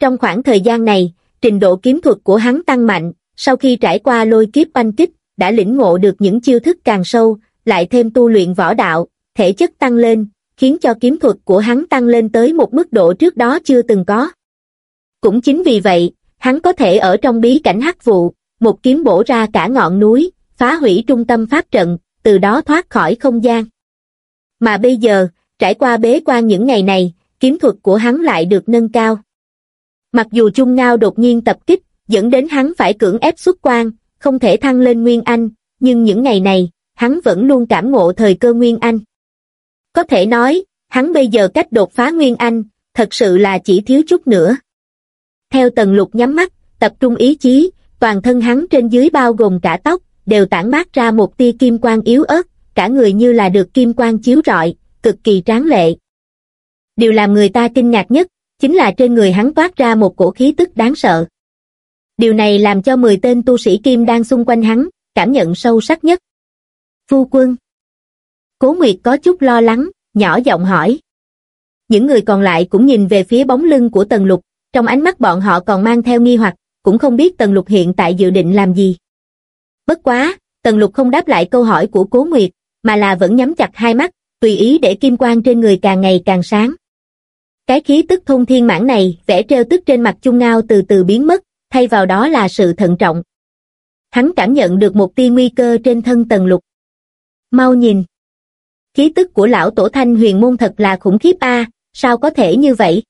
Trong khoảng thời gian này, trình độ kiếm thuật của hắn tăng mạnh, sau khi trải qua lôi kiếp oanh kích, đã lĩnh ngộ được những chiêu thức càng sâu, lại thêm tu luyện võ đạo, thể chất tăng lên, khiến cho kiếm thuật của hắn tăng lên tới một mức độ trước đó chưa từng có. Cũng chính vì vậy, hắn có thể ở trong bí cảnh hắc vụ, một kiếm bổ ra cả ngọn núi, phá hủy trung tâm pháp trận, từ đó thoát khỏi không gian. Mà bây giờ, trải qua bế quan những ngày này, kiếm thuật của hắn lại được nâng cao. Mặc dù Trung Ngao đột nhiên tập kích, dẫn đến hắn phải cưỡng ép xuất quan, không thể thăng lên Nguyên Anh, nhưng những ngày này, hắn vẫn luôn cảm ngộ thời cơ Nguyên Anh. Có thể nói, hắn bây giờ cách đột phá Nguyên Anh, thật sự là chỉ thiếu chút nữa. Theo tần lục nhắm mắt, tập trung ý chí, toàn thân hắn trên dưới bao gồm cả tóc, đều tản mát ra một tia kim quang yếu ớt, cả người như là được kim quang chiếu rọi, cực kỳ tráng lệ. Điều làm người ta kinh ngạc nhất, chính là trên người hắn toát ra một cổ khí tức đáng sợ. Điều này làm cho 10 tên tu sĩ kim đang xung quanh hắn, cảm nhận sâu sắc nhất. Phu quân Cố Nguyệt có chút lo lắng, nhỏ giọng hỏi. Những người còn lại cũng nhìn về phía bóng lưng của Tần Lục, trong ánh mắt bọn họ còn mang theo nghi hoặc, cũng không biết Tần Lục hiện tại dự định làm gì. Bất quá, Tần Lục không đáp lại câu hỏi của Cố Nguyệt, mà là vẫn nhắm chặt hai mắt, tùy ý để kim quang trên người càng ngày càng sáng. Cái khí tức thông thiên mãn này, vẽ treo tức trên mặt Chung Ngao từ từ biến mất, thay vào đó là sự thận trọng. Hắn cảm nhận được một tia nguy cơ trên thân Tần Lục. Mau nhìn! Khí tức của lão tổ thanh huyền môn thật là khủng khiếp a, sao có thể như vậy?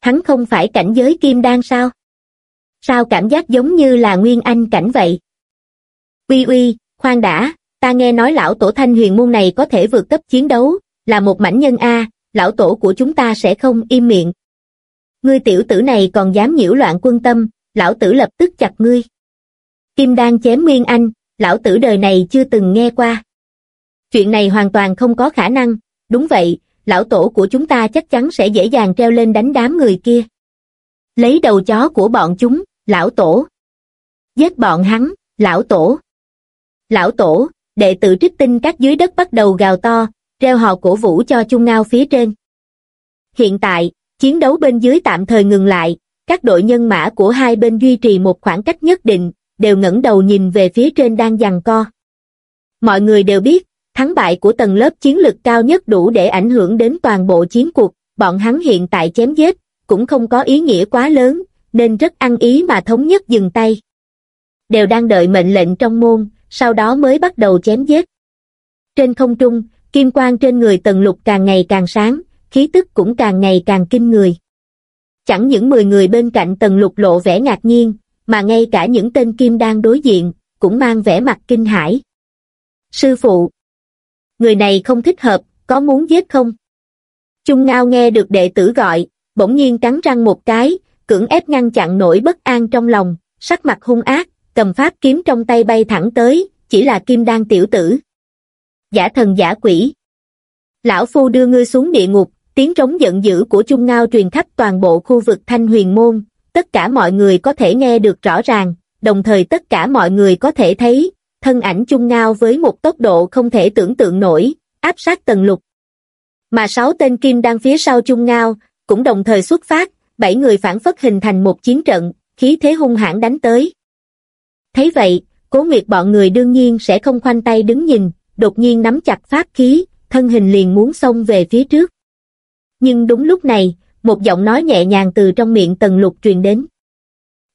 Hắn không phải cảnh giới kim đan sao? Sao cảm giác giống như là nguyên anh cảnh vậy? Uy uy, khoan đã, ta nghe nói lão tổ thanh huyền môn này có thể vượt cấp chiến đấu, là một mảnh nhân A, lão tổ của chúng ta sẽ không im miệng. Ngươi tiểu tử này còn dám nhiễu loạn quân tâm, lão tử lập tức chặt ngươi. Kim đan chém Nguyên Anh, lão tử đời này chưa từng nghe qua. Chuyện này hoàn toàn không có khả năng, đúng vậy, lão tổ của chúng ta chắc chắn sẽ dễ dàng treo lên đánh đám người kia. Lấy đầu chó của bọn chúng, lão tổ. Giết bọn hắn, lão tổ. Lão tổ, đệ tử trích tinh các dưới đất bắt đầu gào to, reo hò cổ vũ cho chung ngao phía trên. Hiện tại, chiến đấu bên dưới tạm thời ngừng lại, các đội nhân mã của hai bên duy trì một khoảng cách nhất định, đều ngẩng đầu nhìn về phía trên đang giằng co. Mọi người đều biết, thắng bại của tầng lớp chiến lực cao nhất đủ để ảnh hưởng đến toàn bộ chiến cuộc, bọn hắn hiện tại chém giết, cũng không có ý nghĩa quá lớn, nên rất ăn ý mà thống nhất dừng tay. Đều đang đợi mệnh lệnh trong môn, sau đó mới bắt đầu chém giết. Trên không trung, kim quang trên người tần lục càng ngày càng sáng, khí tức cũng càng ngày càng kinh người. Chẳng những 10 người bên cạnh tần lục lộ vẻ ngạc nhiên, mà ngay cả những tên kim đang đối diện, cũng mang vẻ mặt kinh hãi. Sư phụ! Người này không thích hợp, có muốn giết không? Trung Ngao nghe được đệ tử gọi, bỗng nhiên cắn răng một cái, cưỡng ép ngăn chặn nỗi bất an trong lòng, sắc mặt hung ác, cầm pháp kiếm trong tay bay thẳng tới, chỉ là kim đan tiểu tử. Giả thần giả quỷ. Lão Phu đưa ngươi xuống địa ngục, tiếng trống giận dữ của Trung Ngao truyền khắp toàn bộ khu vực Thanh Huyền Môn, tất cả mọi người có thể nghe được rõ ràng, đồng thời tất cả mọi người có thể thấy, thân ảnh Chung Ngao với một tốc độ không thể tưởng tượng nổi, áp sát Tần lục. Mà sáu tên kim đang phía sau Chung Ngao, cũng đồng thời xuất phát, bảy người phản phất hình thành một chiến trận, khí thế hung hãn đánh tới. Thấy vậy, cố nguyệt bọn người đương nhiên sẽ không khoanh tay đứng nhìn, đột nhiên nắm chặt pháp khí, thân hình liền muốn xông về phía trước. Nhưng đúng lúc này, một giọng nói nhẹ nhàng từ trong miệng tần lục truyền đến.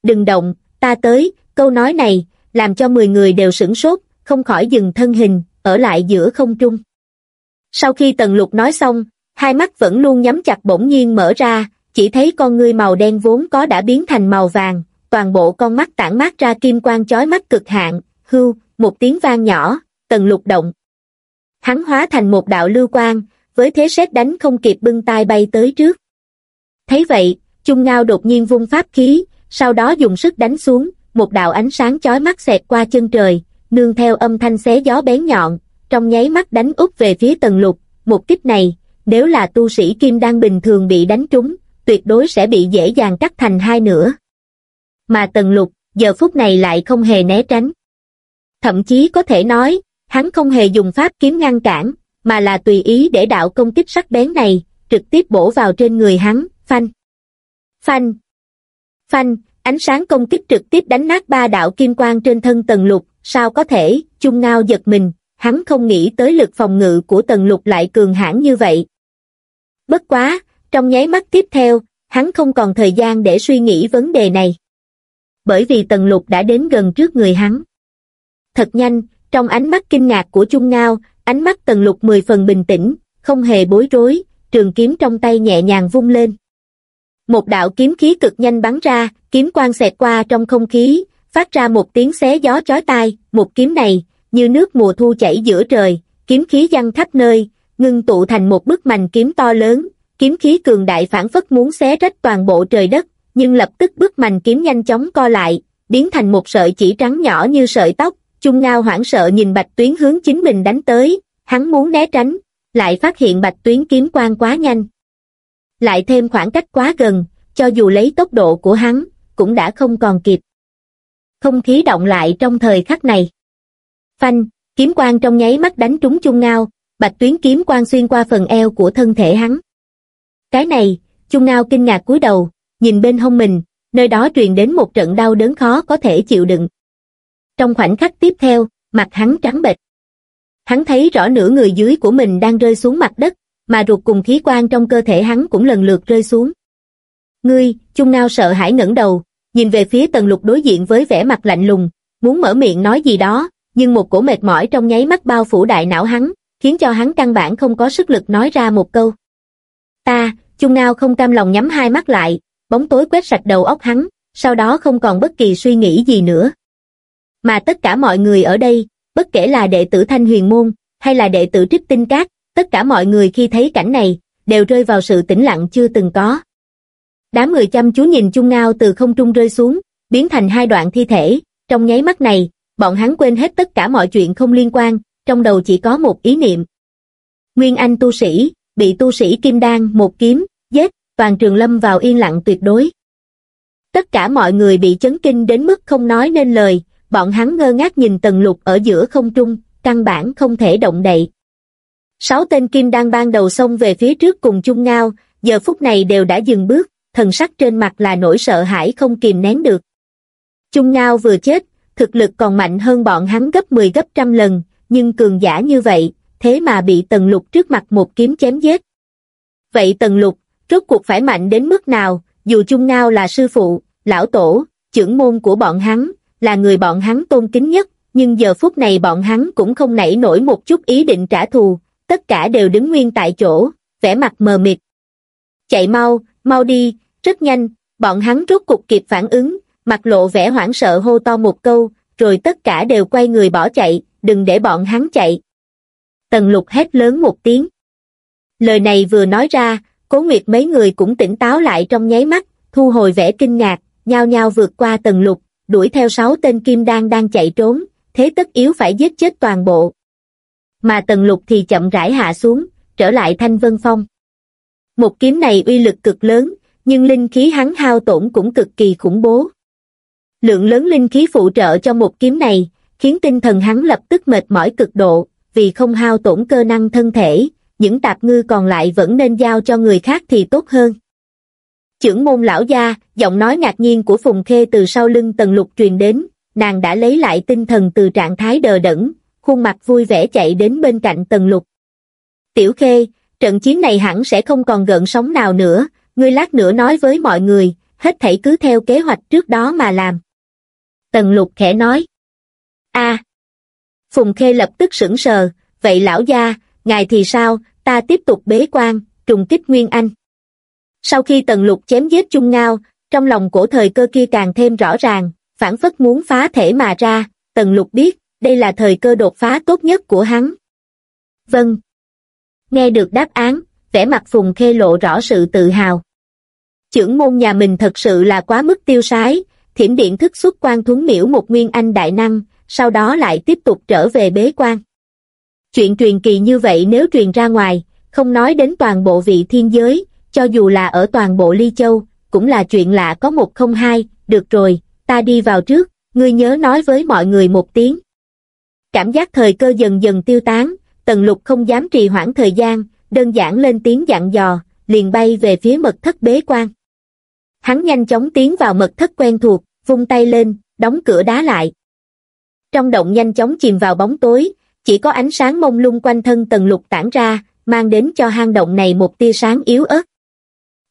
Đừng động, ta tới, câu nói này, làm cho 10 người đều sửng sốt, không khỏi dừng thân hình, ở lại giữa không trung. Sau khi tần lục nói xong, hai mắt vẫn luôn nhắm chặt bỗng nhiên mở ra, chỉ thấy con ngươi màu đen vốn có đã biến thành màu vàng, toàn bộ con mắt tản mát ra kim quang chói mắt cực hạn, hưu, một tiếng vang nhỏ, tần lục động. Hắn hóa thành một đạo lưu quang, với thế xét đánh không kịp bưng tay bay tới trước. Thấy vậy, Trung Ngao đột nhiên vung pháp khí, sau đó dùng sức đánh xuống, một đạo ánh sáng chói mắt xẹt qua chân trời, nương theo âm thanh xé gió bén nhọn, trong nháy mắt đánh úp về phía tần lục, một kích này, nếu là tu sĩ kim đang bình thường bị đánh trúng, tuyệt đối sẽ bị dễ dàng cắt thành hai nửa. Mà tần lục, giờ phút này lại không hề né tránh. Thậm chí có thể nói, hắn không hề dùng pháp kiếm ngăn cản, mà là tùy ý để đạo công kích sắc bén này, trực tiếp bổ vào trên người hắn, phanh. Phanh. Phanh, ánh sáng công kích trực tiếp đánh nát ba đạo kim quang trên thân tần lục, sao có thể, chung ngao giật mình, hắn không nghĩ tới lực phòng ngự của tần lục lại cường hãn như vậy. Bất quá, trong nháy mắt tiếp theo, hắn không còn thời gian để suy nghĩ vấn đề này. bởi vì tần lục đã đến gần trước người hắn. Thật nhanh, trong ánh mắt kinh ngạc của Trung Ngao, ánh mắt tần lục mười phần bình tĩnh, không hề bối rối, trường kiếm trong tay nhẹ nhàng vung lên. Một đạo kiếm khí cực nhanh bắn ra, kiếm quang xẹt qua trong không khí, phát ra một tiếng xé gió chói tai, một kiếm này, như nước mùa thu chảy giữa trời, kiếm khí văng khắp nơi, ngưng tụ thành một bức mành kiếm to lớn, kiếm khí cường đại phản phất muốn xé rách toàn bộ trời đất, nhưng lập tức bức mành kiếm nhanh chóng co lại, biến thành một sợi chỉ trắng nhỏ như sợi tóc, Chung Ngao hoảng sợ nhìn Bạch Tuyến hướng chính mình đánh tới, hắn muốn né tránh, lại phát hiện Bạch Tuyến kiếm quang quá nhanh. Lại thêm khoảng cách quá gần, cho dù lấy tốc độ của hắn, cũng đã không còn kịp. Không khí động lại trong thời khắc này. Phanh, kiếm quang trong nháy mắt đánh trúng Chung Ngao, Bạch Tuyến kiếm quang xuyên qua phần eo của thân thể hắn. Cái này, Chung Ngao kinh ngạc cúi đầu, nhìn bên hông mình, nơi đó truyền đến một trận đau đớn khó có thể chịu đựng. Trong khoảnh khắc tiếp theo, mặt hắn trắng bệch. Hắn thấy rõ nửa người dưới của mình đang rơi xuống mặt đất, mà ruột cùng khí quan trong cơ thể hắn cũng lần lượt rơi xuống. Ngươi, Trung Ngao sợ hãi ngẩng đầu, nhìn về phía tần lục đối diện với vẻ mặt lạnh lùng, muốn mở miệng nói gì đó, nhưng một cổ mệt mỏi trong nháy mắt bao phủ đại não hắn, khiến cho hắn căn bản không có sức lực nói ra một câu. Ta, Trung Ngao không cam lòng nhắm hai mắt lại, bóng tối quét sạch đầu óc hắn, sau đó không còn bất kỳ suy nghĩ gì nữa. Mà tất cả mọi người ở đây, bất kể là đệ tử Thanh Huyền Môn, hay là đệ tử Trích Tinh Cát, tất cả mọi người khi thấy cảnh này, đều rơi vào sự tĩnh lặng chưa từng có. Đám người chăm chú nhìn Trung Ngao từ không trung rơi xuống, biến thành hai đoạn thi thể, trong nháy mắt này, bọn hắn quên hết tất cả mọi chuyện không liên quan, trong đầu chỉ có một ý niệm. Nguyên Anh tu sĩ, bị tu sĩ Kim Đan một kiếm, giết, toàn trường lâm vào yên lặng tuyệt đối. Tất cả mọi người bị chấn kinh đến mức không nói nên lời, bọn hắn ngơ ngác nhìn tầng lục ở giữa không trung, căn bản không thể động đậy. Sáu tên Kim đang ban đầu xông về phía trước cùng chung ngao, giờ phút này đều đã dừng bước, thần sắc trên mặt là nỗi sợ hãi không kìm nén được. Chung ngao vừa chết, thực lực còn mạnh hơn bọn hắn gấp 10 gấp trăm lần, nhưng cường giả như vậy, thế mà bị tần lục trước mặt một kiếm chém giết. Vậy tần lục, rốt cuộc phải mạnh đến mức nào, dù Chung Ngao là sư phụ, lão tổ, trưởng môn của bọn hắn, là người bọn hắn tôn kính nhất, nhưng giờ phút này bọn hắn cũng không nảy nổi một chút ý định trả thù, tất cả đều đứng nguyên tại chỗ, vẻ mặt mờ mịt. Chạy mau, mau đi, rất nhanh, bọn hắn rốt cục kịp phản ứng, mặt lộ vẻ hoảng sợ hô to một câu, rồi tất cả đều quay người bỏ chạy, đừng để bọn hắn chạy. Tần lục hét lớn một tiếng. Lời này vừa nói ra, cố nguyệt mấy người cũng tỉnh táo lại trong nháy mắt, thu hồi vẻ kinh ngạc, nhao nhao vượt qua tần lục, đuổi theo sáu tên kim đan đang chạy trốn, thế tất yếu phải giết chết toàn bộ. Mà tần lục thì chậm rãi hạ xuống, trở lại thanh vân phong. Một kiếm này uy lực cực lớn, nhưng linh khí hắn hao tổn cũng cực kỳ khủng bố. Lượng lớn linh khí phụ trợ cho một kiếm này, khiến tinh thần hắn lập tức mệt mỏi cực độ, vì không hao tổn cơ năng thân thể, những tạp ngư còn lại vẫn nên giao cho người khác thì tốt hơn. Chưởng môn lão gia, giọng nói ngạc nhiên của Phùng Khê từ sau lưng tần lục truyền đến, nàng đã lấy lại tinh thần từ trạng thái đờ đẫn, khuôn mặt vui vẻ chạy đến bên cạnh tần lục. Tiểu Khê, trận chiến này hẳn sẽ không còn gợn sóng nào nữa, ngươi lát nữa nói với mọi người, hết thảy cứ theo kế hoạch trước đó mà làm. Tần lục khẽ nói. a Phùng Khê lập tức sững sờ, vậy lão gia, ngài thì sao, ta tiếp tục bế quan, trùng kích Nguyên Anh. Sau khi tần lục chém giết Trung Ngao, trong lòng cổ thời cơ kia càng thêm rõ ràng, phản phất muốn phá thể mà ra, tần lục biết, đây là thời cơ đột phá tốt nhất của hắn. Vâng. Nghe được đáp án, vẻ mặt Phùng Khê lộ rõ sự tự hào. Chưởng môn nhà mình thật sự là quá mức tiêu sái, thiểm điện thức xuất quan thuấn miễu một nguyên anh đại năng, sau đó lại tiếp tục trở về bế quan. Chuyện truyền kỳ như vậy nếu truyền ra ngoài, không nói đến toàn bộ vị thiên giới, cho dù là ở toàn bộ Ly Châu, cũng là chuyện lạ có một không hai, được rồi, ta đi vào trước, ngươi nhớ nói với mọi người một tiếng. Cảm giác thời cơ dần dần tiêu tán, tần lục không dám trì hoãn thời gian, đơn giản lên tiếng dặn dò, liền bay về phía mật thất bế quan. Hắn nhanh chóng tiến vào mật thất quen thuộc, vung tay lên, đóng cửa đá lại. Trong động nhanh chóng chìm vào bóng tối, chỉ có ánh sáng mông lung quanh thân tần lục tản ra, mang đến cho hang động này một tia sáng yếu ớt.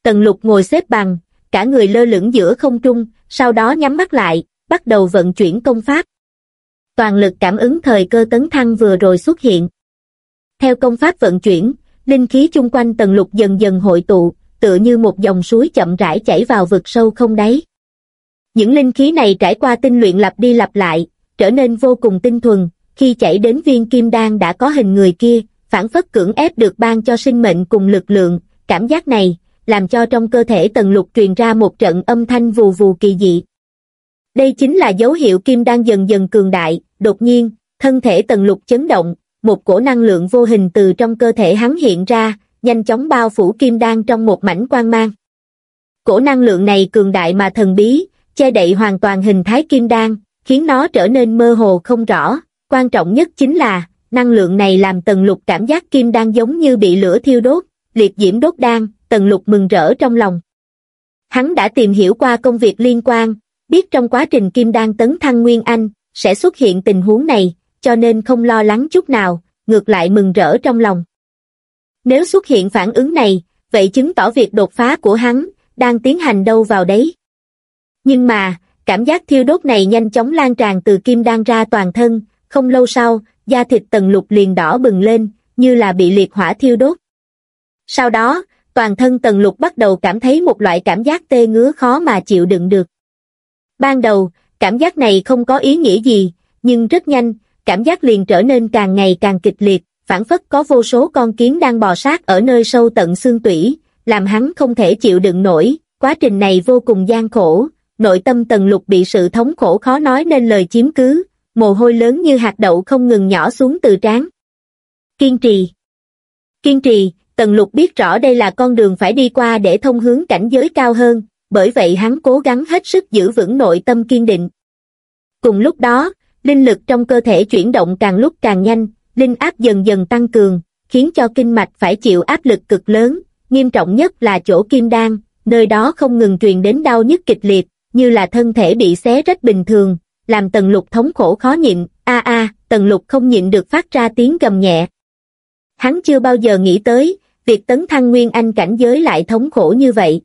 Tần lục ngồi xếp bằng, cả người lơ lửng giữa không trung, sau đó nhắm mắt lại, bắt đầu vận chuyển công pháp. Toàn lực cảm ứng thời cơ tấn thăng vừa rồi xuất hiện. Theo công pháp vận chuyển, linh khí chung quanh tầng lục dần dần hội tụ, tựa như một dòng suối chậm rãi chảy vào vực sâu không đáy. Những linh khí này trải qua tinh luyện lặp đi lặp lại, trở nên vô cùng tinh thuần, khi chảy đến viên kim đan đã có hình người kia, phản phất cưỡng ép được ban cho sinh mệnh cùng lực lượng, cảm giác này, làm cho trong cơ thể tần lục truyền ra một trận âm thanh vù vù kỳ dị. Đây chính là dấu hiệu kim đang dần dần cường đại, đột nhiên, thân thể tần lục chấn động, một cổ năng lượng vô hình từ trong cơ thể hắn hiện ra, nhanh chóng bao phủ kim đan trong một mảnh quang mang. Cổ năng lượng này cường đại mà thần bí, che đậy hoàn toàn hình thái kim đan, khiến nó trở nên mơ hồ không rõ. Quan trọng nhất chính là, năng lượng này làm tần lục cảm giác kim đan giống như bị lửa thiêu đốt, liệt diễm đốt đan, tần lục mừng rỡ trong lòng. Hắn đã tìm hiểu qua công việc liên quan, biết trong quá trình kim đan tấn thăng Nguyên Anh, sẽ xuất hiện tình huống này, cho nên không lo lắng chút nào, ngược lại mừng rỡ trong lòng. Nếu xuất hiện phản ứng này, vậy chứng tỏ việc đột phá của hắn, đang tiến hành đâu vào đấy. Nhưng mà, cảm giác thiêu đốt này nhanh chóng lan tràn từ kim đan ra toàn thân, không lâu sau, da thịt tần lục liền đỏ bừng lên, như là bị liệt hỏa thiêu đốt. Sau đó, toàn thân tần lục bắt đầu cảm thấy một loại cảm giác tê ngứa khó mà chịu đựng được. Ban đầu, cảm giác này không có ý nghĩa gì, nhưng rất nhanh, cảm giác liền trở nên càng ngày càng kịch liệt, phản phất có vô số con kiến đang bò sát ở nơi sâu tận xương tủy, làm hắn không thể chịu đựng nổi, quá trình này vô cùng gian khổ, nội tâm tần lục bị sự thống khổ khó nói nên lời chiếm cứ, mồ hôi lớn như hạt đậu không ngừng nhỏ xuống từ trán. Kiên trì. Kiên trì, tần lục biết rõ đây là con đường phải đi qua để thông hướng cảnh giới cao hơn, bởi vậy hắn cố gắng hết sức giữ vững nội tâm kiên định. Cùng lúc đó, linh lực trong cơ thể chuyển động càng lúc càng nhanh, linh áp dần dần tăng cường, khiến cho kinh mạch phải chịu áp lực cực lớn, nghiêm trọng nhất là chỗ kim đan, nơi đó không ngừng truyền đến đau nhức kịch liệt, như là thân thể bị xé rách bình thường, làm tần lục thống khổ khó nhịn, a a, tần lục không nhịn được phát ra tiếng gầm nhẹ. Hắn chưa bao giờ nghĩ tới, việc tấn thăng nguyên anh cảnh giới lại thống khổ như vậy.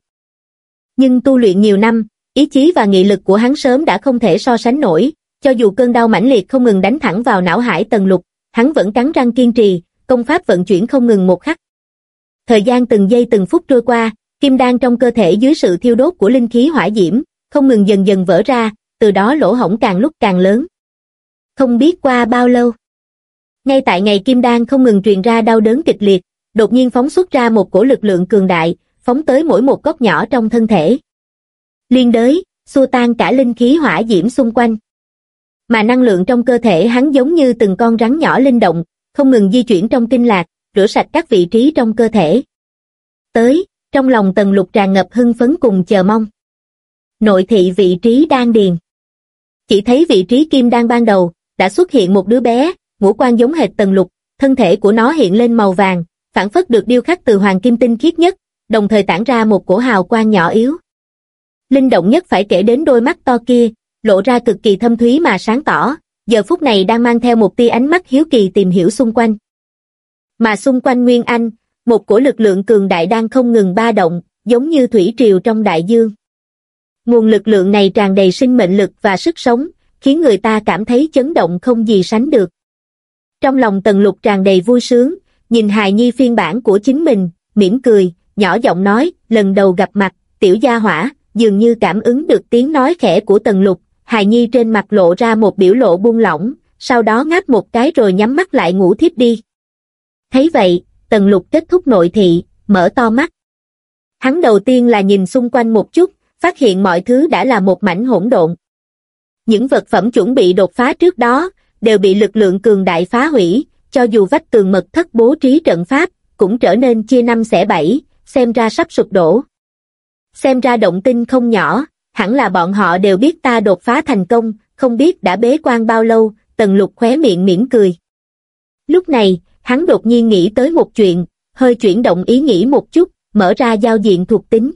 Nhưng tu luyện nhiều năm, ý chí và nghị lực của hắn sớm đã không thể so sánh nổi, cho dù cơn đau mãnh liệt không ngừng đánh thẳng vào não hải tần lục, hắn vẫn cắn răng kiên trì, công pháp vận chuyển không ngừng một khắc. Thời gian từng giây từng phút trôi qua, kim đan trong cơ thể dưới sự thiêu đốt của linh khí hỏa diễm, không ngừng dần dần vỡ ra, từ đó lỗ hổng càng lúc càng lớn. Không biết qua bao lâu. Ngay tại ngày kim đan không ngừng truyền ra đau đớn kịch liệt, đột nhiên phóng xuất ra một cổ lực lượng cường đại, phóng tới mỗi một góc nhỏ trong thân thể. Liên đới, xua tan cả linh khí hỏa diễm xung quanh. Mà năng lượng trong cơ thể hắn giống như từng con rắn nhỏ linh động, không ngừng di chuyển trong kinh lạc, rửa sạch các vị trí trong cơ thể. Tới, trong lòng tần lục tràn ngập hưng phấn cùng chờ mong. Nội thị vị trí đan điền. Chỉ thấy vị trí kim đan ban đầu, đã xuất hiện một đứa bé, ngũ quan giống hệt tần lục, thân thể của nó hiện lên màu vàng, phản phất được điêu khắc từ hoàng kim tinh khiết nhất, đồng thời tản ra một cổ hào quang nhỏ yếu. Linh động nhất phải kể đến đôi mắt to kia, lộ ra cực kỳ thâm thúy mà sáng tỏ, giờ phút này đang mang theo một tia ánh mắt hiếu kỳ tìm hiểu xung quanh. Mà xung quanh Nguyên Anh, một cổ lực lượng cường đại đang không ngừng ba động, giống như thủy triều trong đại dương. Nguồn lực lượng này tràn đầy sinh mệnh lực và sức sống, khiến người ta cảm thấy chấn động không gì sánh được. Trong lòng tần lục tràn đầy vui sướng, nhìn hài nhi phiên bản của chính mình, mỉm cười, nhỏ giọng nói, lần đầu gặp mặt, tiểu gia hỏa, dường như cảm ứng được tiếng nói khẽ của tần lục, hài nhi trên mặt lộ ra một biểu lộ buông lỏng, sau đó ngáp một cái rồi nhắm mắt lại ngủ thiếp đi. Thấy vậy, tần lục kết thúc nội thị, mở to mắt. Hắn đầu tiên là nhìn xung quanh một chút, phát hiện mọi thứ đã là một mảnh hỗn độn. Những vật phẩm chuẩn bị đột phá trước đó, đều bị lực lượng cường đại phá hủy, cho dù vách tường mật thất bố trí trận pháp, cũng trở nên chia năm xẻ bảy, xem ra sắp sụp đổ. Xem ra động tinh không nhỏ, hẳn là bọn họ đều biết ta đột phá thành công, không biết đã bế quan bao lâu, tần lục khóe miệng mỉm cười. Lúc này, hắn đột nhiên nghĩ tới một chuyện, hơi chuyển động ý nghĩ một chút, mở ra giao diện thuộc tính.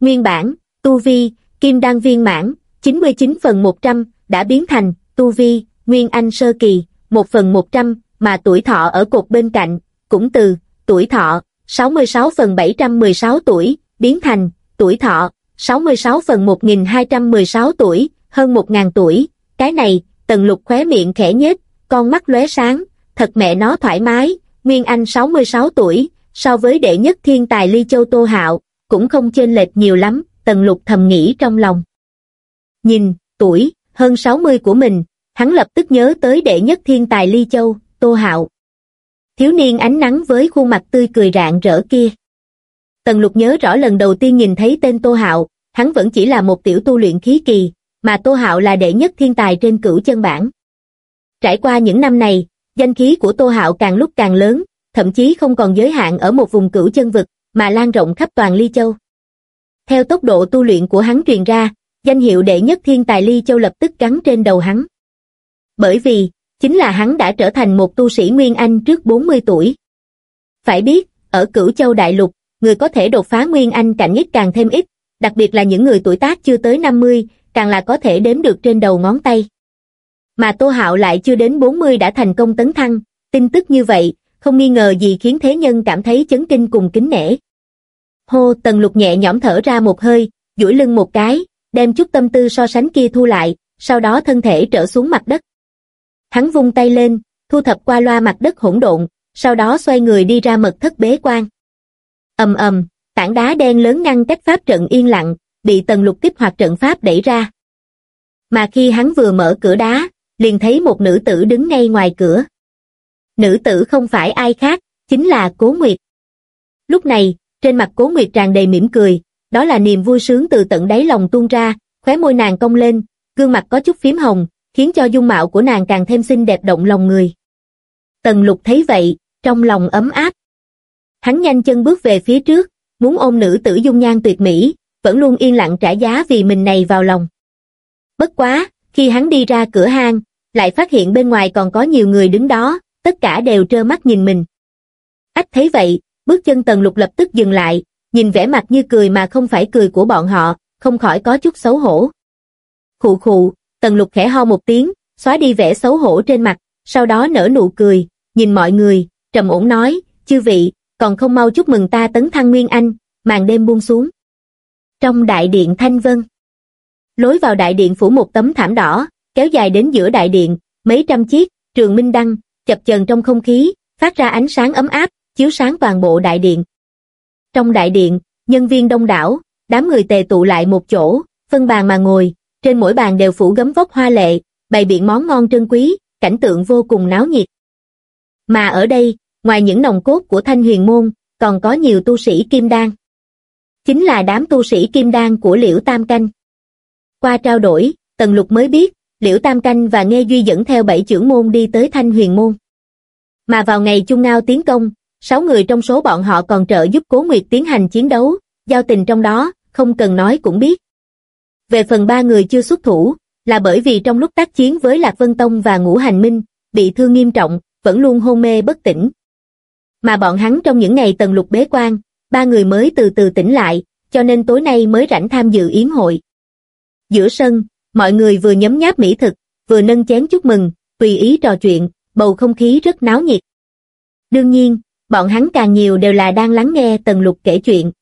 Nguyên bản, Tu Vi, Kim Đan Viên Mãn, 99 phần 100, đã biến thành, Tu Vi, Nguyên Anh Sơ Kỳ, 1 phần 100, mà tuổi thọ ở cột bên cạnh, cũng từ, tuổi thọ, 66 phần 716 tuổi, biến thành, tuổi thọ, 66 phần 1216 tuổi, hơn 1000 tuổi, cái này, tần lục khóe miệng khẽ nhếch, con mắt lóe sáng, thật mẹ nó thoải mái, Nguyên Anh 66 tuổi, so với đệ nhất thiên tài ly châu Tô Hạo, cũng không chênh lệch nhiều lắm, tần lục thầm nghĩ trong lòng. Nhìn, tuổi, hơn 60 của mình, hắn lập tức nhớ tới đệ nhất thiên tài ly châu, Tô Hạo. Thiếu niên ánh nắng với khuôn mặt tươi cười rạng rỡ kia. Tần lục nhớ rõ lần đầu tiên nhìn thấy tên Tô Hạo, hắn vẫn chỉ là một tiểu tu luyện khí kỳ, mà Tô Hạo là đệ nhất thiên tài trên cửu chân bản. Trải qua những năm này, danh khí của Tô Hạo càng lúc càng lớn, thậm chí không còn giới hạn ở một vùng cửu chân vực, mà lan rộng khắp toàn Ly Châu. Theo tốc độ tu luyện của hắn truyền ra, danh hiệu đệ nhất thiên tài Ly Châu lập tức gắn trên đầu hắn. Bởi vì, chính là hắn đã trở thành một tu sĩ Nguyên Anh trước 40 tuổi. Phải biết, ở cửu châu đại lục, người có thể đột phá Nguyên Anh cảnh ít càng thêm ít, đặc biệt là những người tuổi tác chưa tới 50, càng là có thể đếm được trên đầu ngón tay. Mà Tô Hạo lại chưa đến 40 đã thành công tấn thăng, tin tức như vậy, không nghi ngờ gì khiến thế nhân cảm thấy chấn kinh cùng kính nể. Hô tần lục nhẹ nhõm thở ra một hơi, duỗi lưng một cái, đem chút tâm tư so sánh kia thu lại, sau đó thân thể trở xuống mặt đất. Hắn vung tay lên, thu thập qua loa mặt đất hỗn độn, sau đó xoay người đi ra mật thất bế quan. ầm ầm, tảng đá đen lớn ngăn cách pháp trận yên lặng, bị tần lục kích hoạt trận pháp đẩy ra. Mà khi hắn vừa mở cửa đá, liền thấy một nữ tử đứng ngay ngoài cửa. Nữ tử không phải ai khác, chính là Cố Nguyệt. Lúc này, trên mặt Cố Nguyệt tràn đầy mỉm cười, đó là niềm vui sướng từ tận đáy lòng tuôn ra, khóe môi nàng cong lên, gương mặt có chút phím hồng, khiến cho dung mạo của nàng càng thêm xinh đẹp động lòng người. Tần lục thấy vậy, trong lòng ấm áp. Hắn nhanh chân bước về phía trước, muốn ôm nữ tử dung nhan tuyệt mỹ, vẫn luôn yên lặng trả giá vì mình này vào lòng. Bất quá, khi hắn đi ra cửa hang, lại phát hiện bên ngoài còn có nhiều người đứng đó, tất cả đều trơ mắt nhìn mình. Ách thấy vậy, bước chân tần lục lập tức dừng lại, nhìn vẻ mặt như cười mà không phải cười của bọn họ, không khỏi có chút xấu hổ. Khụ khụ, tần lục khẽ ho một tiếng, xóa đi vẻ xấu hổ trên mặt, sau đó nở nụ cười, nhìn mọi người, trầm ổn nói, chư vị, còn không mau chúc mừng ta tấn thăng Nguyên Anh, màn đêm buông xuống. Trong đại điện Thanh Vân Lối vào đại điện phủ một tấm thảm đỏ, kéo dài đến giữa đại điện, mấy trăm chiếc, trường minh đăng, chập chờn trong không khí, phát ra ánh sáng ấm áp, chiếu sáng toàn bộ đại điện. Trong đại điện, nhân viên đông đảo, đám người tề tụ lại một chỗ, phân bàn mà ngồi, trên mỗi bàn đều phủ gấm vóc hoa lệ, bày biện món ngon trân quý, cảnh tượng vô cùng náo nhiệt. Mà ở đây, ngoài những nồng cốt của thanh huyền môn, còn có nhiều tu sĩ kim đan. Chính là đám tu sĩ kim đan của Liễu Tam Canh. Qua trao đổi, Tần Lục mới biết, Liễu Tam Canh và Nghe Duy dẫn theo bảy trưởng môn đi tới Thanh Huyền Môn. Mà vào ngày Chung Ngao tiến công, sáu người trong số bọn họ còn trợ giúp Cố Nguyệt tiến hành chiến đấu, giao tình trong đó, không cần nói cũng biết. Về phần ba người chưa xuất thủ, là bởi vì trong lúc tác chiến với Lạc Vân Tông và Ngũ Hành Minh, bị thương nghiêm trọng, vẫn luôn hôn mê bất tỉnh. Mà bọn hắn trong những ngày tần lục bế quan, ba người mới từ từ tỉnh lại, cho nên tối nay mới rảnh tham dự yến hội. Giữa sân, mọi người vừa nhấm nháp mỹ thực, vừa nâng chén chúc mừng, tùy ý trò chuyện, bầu không khí rất náo nhiệt. Đương nhiên, bọn hắn càng nhiều đều là đang lắng nghe Tần Lục kể chuyện.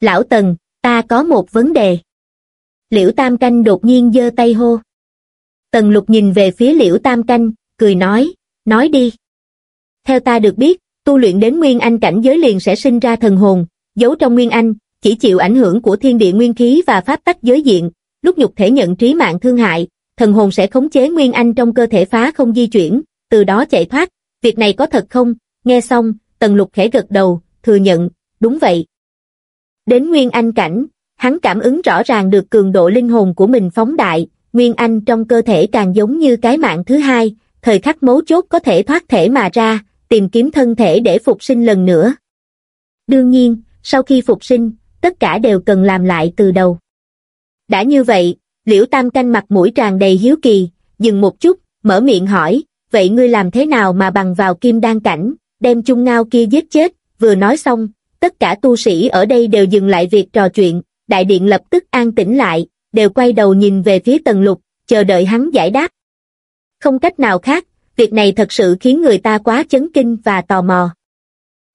Lão Tần, ta có một vấn đề. Liễu Tam Canh đột nhiên giơ tay hô. Tần Lục nhìn về phía Liễu Tam Canh, cười nói, nói đi. Theo ta được biết, tu luyện đến Nguyên Anh cảnh giới liền sẽ sinh ra thần hồn, giấu trong Nguyên Anh, chỉ chịu ảnh hưởng của thiên địa nguyên khí và pháp tắc giới diện, lúc nhục thể nhận trí mạng thương hại, thần hồn sẽ khống chế Nguyên Anh trong cơ thể phá không di chuyển, từ đó chạy thoát, việc này có thật không? Nghe xong, Tần Lục khẽ gật đầu, thừa nhận, đúng vậy. Đến Nguyên Anh cảnh, hắn cảm ứng rõ ràng được cường độ linh hồn của mình phóng đại, Nguyên Anh trong cơ thể càng giống như cái mạng thứ hai, thời khắc mấu chốt có thể thoát thể mà ra, tìm kiếm thân thể để phục sinh lần nữa. Đương nhiên, sau khi phục sinh, tất cả đều cần làm lại từ đầu. Đã như vậy, liễu tam canh mặt mũi tràn đầy hiếu kỳ, dừng một chút, mở miệng hỏi, vậy ngươi làm thế nào mà bằng vào kim đan cảnh, đem chung ngao kia giết chết, vừa nói xong, tất cả tu sĩ ở đây đều dừng lại việc trò chuyện, đại điện lập tức an tĩnh lại, đều quay đầu nhìn về phía tần lục, chờ đợi hắn giải đáp. Không cách nào khác, việc này thật sự khiến người ta quá chấn kinh và tò mò.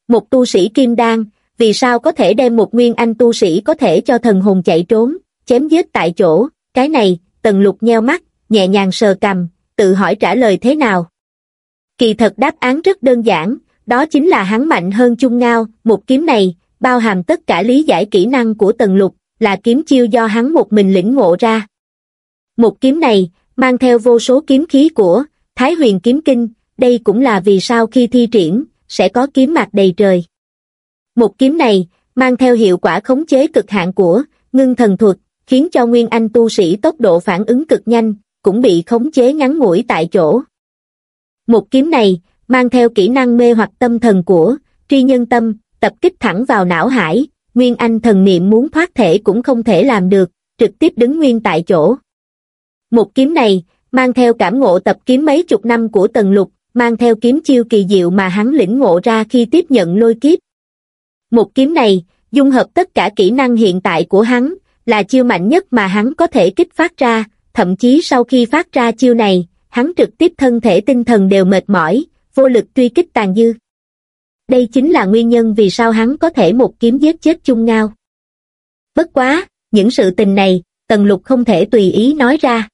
Một tu sĩ kim đan, vì sao có thể đem một nguyên anh tu sĩ có thể cho thần hồn chạy trốn, chém giết tại chỗ, cái này, tần lục nheo mắt, nhẹ nhàng sờ cầm, tự hỏi trả lời thế nào. Kỳ thật đáp án rất đơn giản, đó chính là hắn mạnh hơn Chung Ngao, một kiếm này, bao hàm tất cả lý giải kỹ năng của tần lục, là kiếm chiêu do hắn một mình lĩnh ngộ ra. Một kiếm này, mang theo vô số kiếm khí của Thái huyền kiếm kinh, đây cũng là vì sao khi thi triển, sẽ có kiếm mạc đầy trời. Một kiếm này, mang theo hiệu quả khống chế cực hạn của ngưng thần thuật, khiến cho Nguyên Anh tu sĩ tốc độ phản ứng cực nhanh, cũng bị khống chế ngắn ngủi tại chỗ. Một kiếm này, mang theo kỹ năng mê hoặc tâm thần của tri nhân tâm, tập kích thẳng vào não hải, Nguyên Anh thần niệm muốn thoát thể cũng không thể làm được, trực tiếp đứng nguyên tại chỗ. Một kiếm này, mang theo cảm ngộ tập kiếm mấy chục năm của Tần Lục, mang theo kiếm chiêu kỳ diệu mà hắn lĩnh ngộ ra khi tiếp nhận lôi kiếp. Một kiếm này, dung hợp tất cả kỹ năng hiện tại của hắn, là chiêu mạnh nhất mà hắn có thể kích phát ra, thậm chí sau khi phát ra chiêu này, hắn trực tiếp thân thể tinh thần đều mệt mỏi, vô lực truy kích tàn dư. Đây chính là nguyên nhân vì sao hắn có thể một kiếm giết chết chung ngao. Bất quá, những sự tình này, Tần Lục không thể tùy ý nói ra.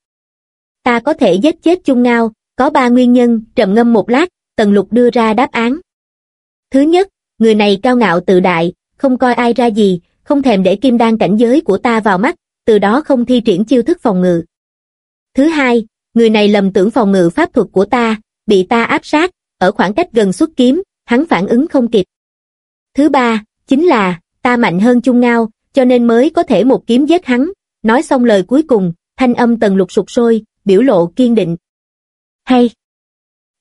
Ta có thể giết chết chung ngao, có ba nguyên nhân, trầm ngâm một lát, Tần Lục đưa ra đáp án. Thứ nhất, người này cao ngạo tự đại, không coi ai ra gì, không thèm để kim đan cảnh giới của ta vào mắt, từ đó không thi triển chiêu thức phòng ngự. Thứ hai, người này lầm tưởng phòng ngự pháp thuật của ta, bị ta áp sát, ở khoảng cách gần xuất kiếm, hắn phản ứng không kịp. Thứ ba, chính là, ta mạnh hơn chung ngao, cho nên mới có thể một kiếm giết hắn, nói xong lời cuối cùng, thanh âm tần lục sụt sôi, biểu lộ kiên định. Hay!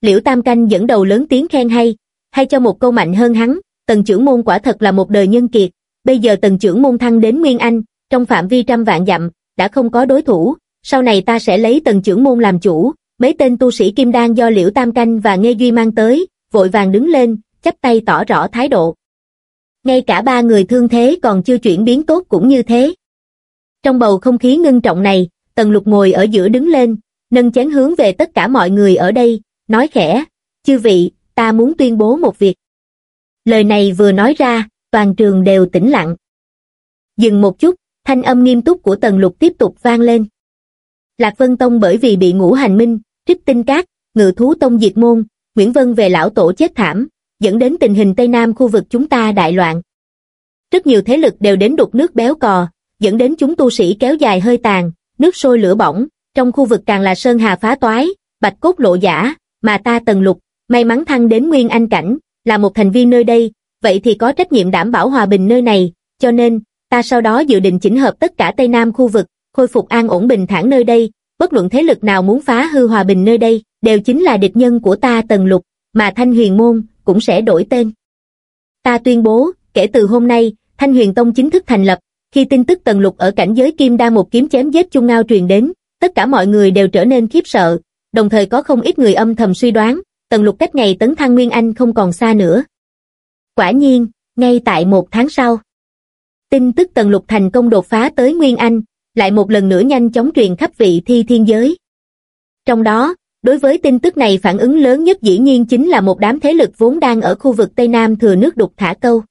Liễu Tam Canh dẫn đầu lớn tiếng khen hay, hay cho một câu mạnh hơn hắn, tần trưởng môn quả thật là một đời nhân kiệt, bây giờ tần trưởng môn thăng đến Nguyên Anh, trong phạm vi trăm vạn dặm, đã không có đối thủ, sau này ta sẽ lấy tần trưởng môn làm chủ, mấy tên tu sĩ kim đan do Liễu Tam Canh và Nghe Duy mang tới, vội vàng đứng lên, chắp tay tỏ rõ thái độ. Ngay cả ba người thương thế còn chưa chuyển biến tốt cũng như thế. Trong bầu không khí ngưng trọng này, Tần Lục ngồi ở giữa đứng lên, nâng chén hướng về tất cả mọi người ở đây, nói khẽ, chư vị, ta muốn tuyên bố một việc. Lời này vừa nói ra, toàn trường đều tĩnh lặng. Dừng một chút, thanh âm nghiêm túc của Tần Lục tiếp tục vang lên. Lạc Vân Tông bởi vì bị ngũ hành minh, trích tinh cát, ngự thú tông diệt môn, Nguyễn Vân về lão tổ chết thảm, dẫn đến tình hình Tây Nam khu vực chúng ta đại loạn. Rất nhiều thế lực đều đến đục nước béo cò, dẫn đến chúng tu sĩ kéo dài hơi tàn, nước sôi lửa bỏng, trong khu vực càng là sơn hà phá toái, bạch cốt lộ giả, mà ta tần lục, may mắn thăng đến nguyên anh cảnh, là một thành viên nơi đây, vậy thì có trách nhiệm đảm bảo hòa bình nơi này, cho nên, ta sau đó dự định chỉnh hợp tất cả Tây Nam khu vực, khôi phục an ổn bình thản nơi đây, bất luận thế lực nào muốn phá hư hòa bình nơi đây, đều chính là địch nhân của ta tần lục, mà Thanh Huyền Môn cũng sẽ đổi tên. Ta tuyên bố, kể từ hôm nay, Thanh Huyền Tông chính thức thành lập, khi tin tức tần lục ở cảnh giới kim đa một kiếm chém giết chung ngao truyền đến, tất cả mọi người đều trở nên khiếp sợ, đồng thời có không ít người âm thầm suy đoán, tần lục cách ngày tấn thăng Nguyên Anh không còn xa nữa. Quả nhiên, ngay tại một tháng sau, tin tức tần lục thành công đột phá tới Nguyên Anh, lại một lần nữa nhanh chóng truyền khắp vị thi thiên giới. Trong đó, đối với tin tức này phản ứng lớn nhất dĩ nhiên chính là một đám thế lực vốn đang ở khu vực Tây Nam thừa nước đục thả câu.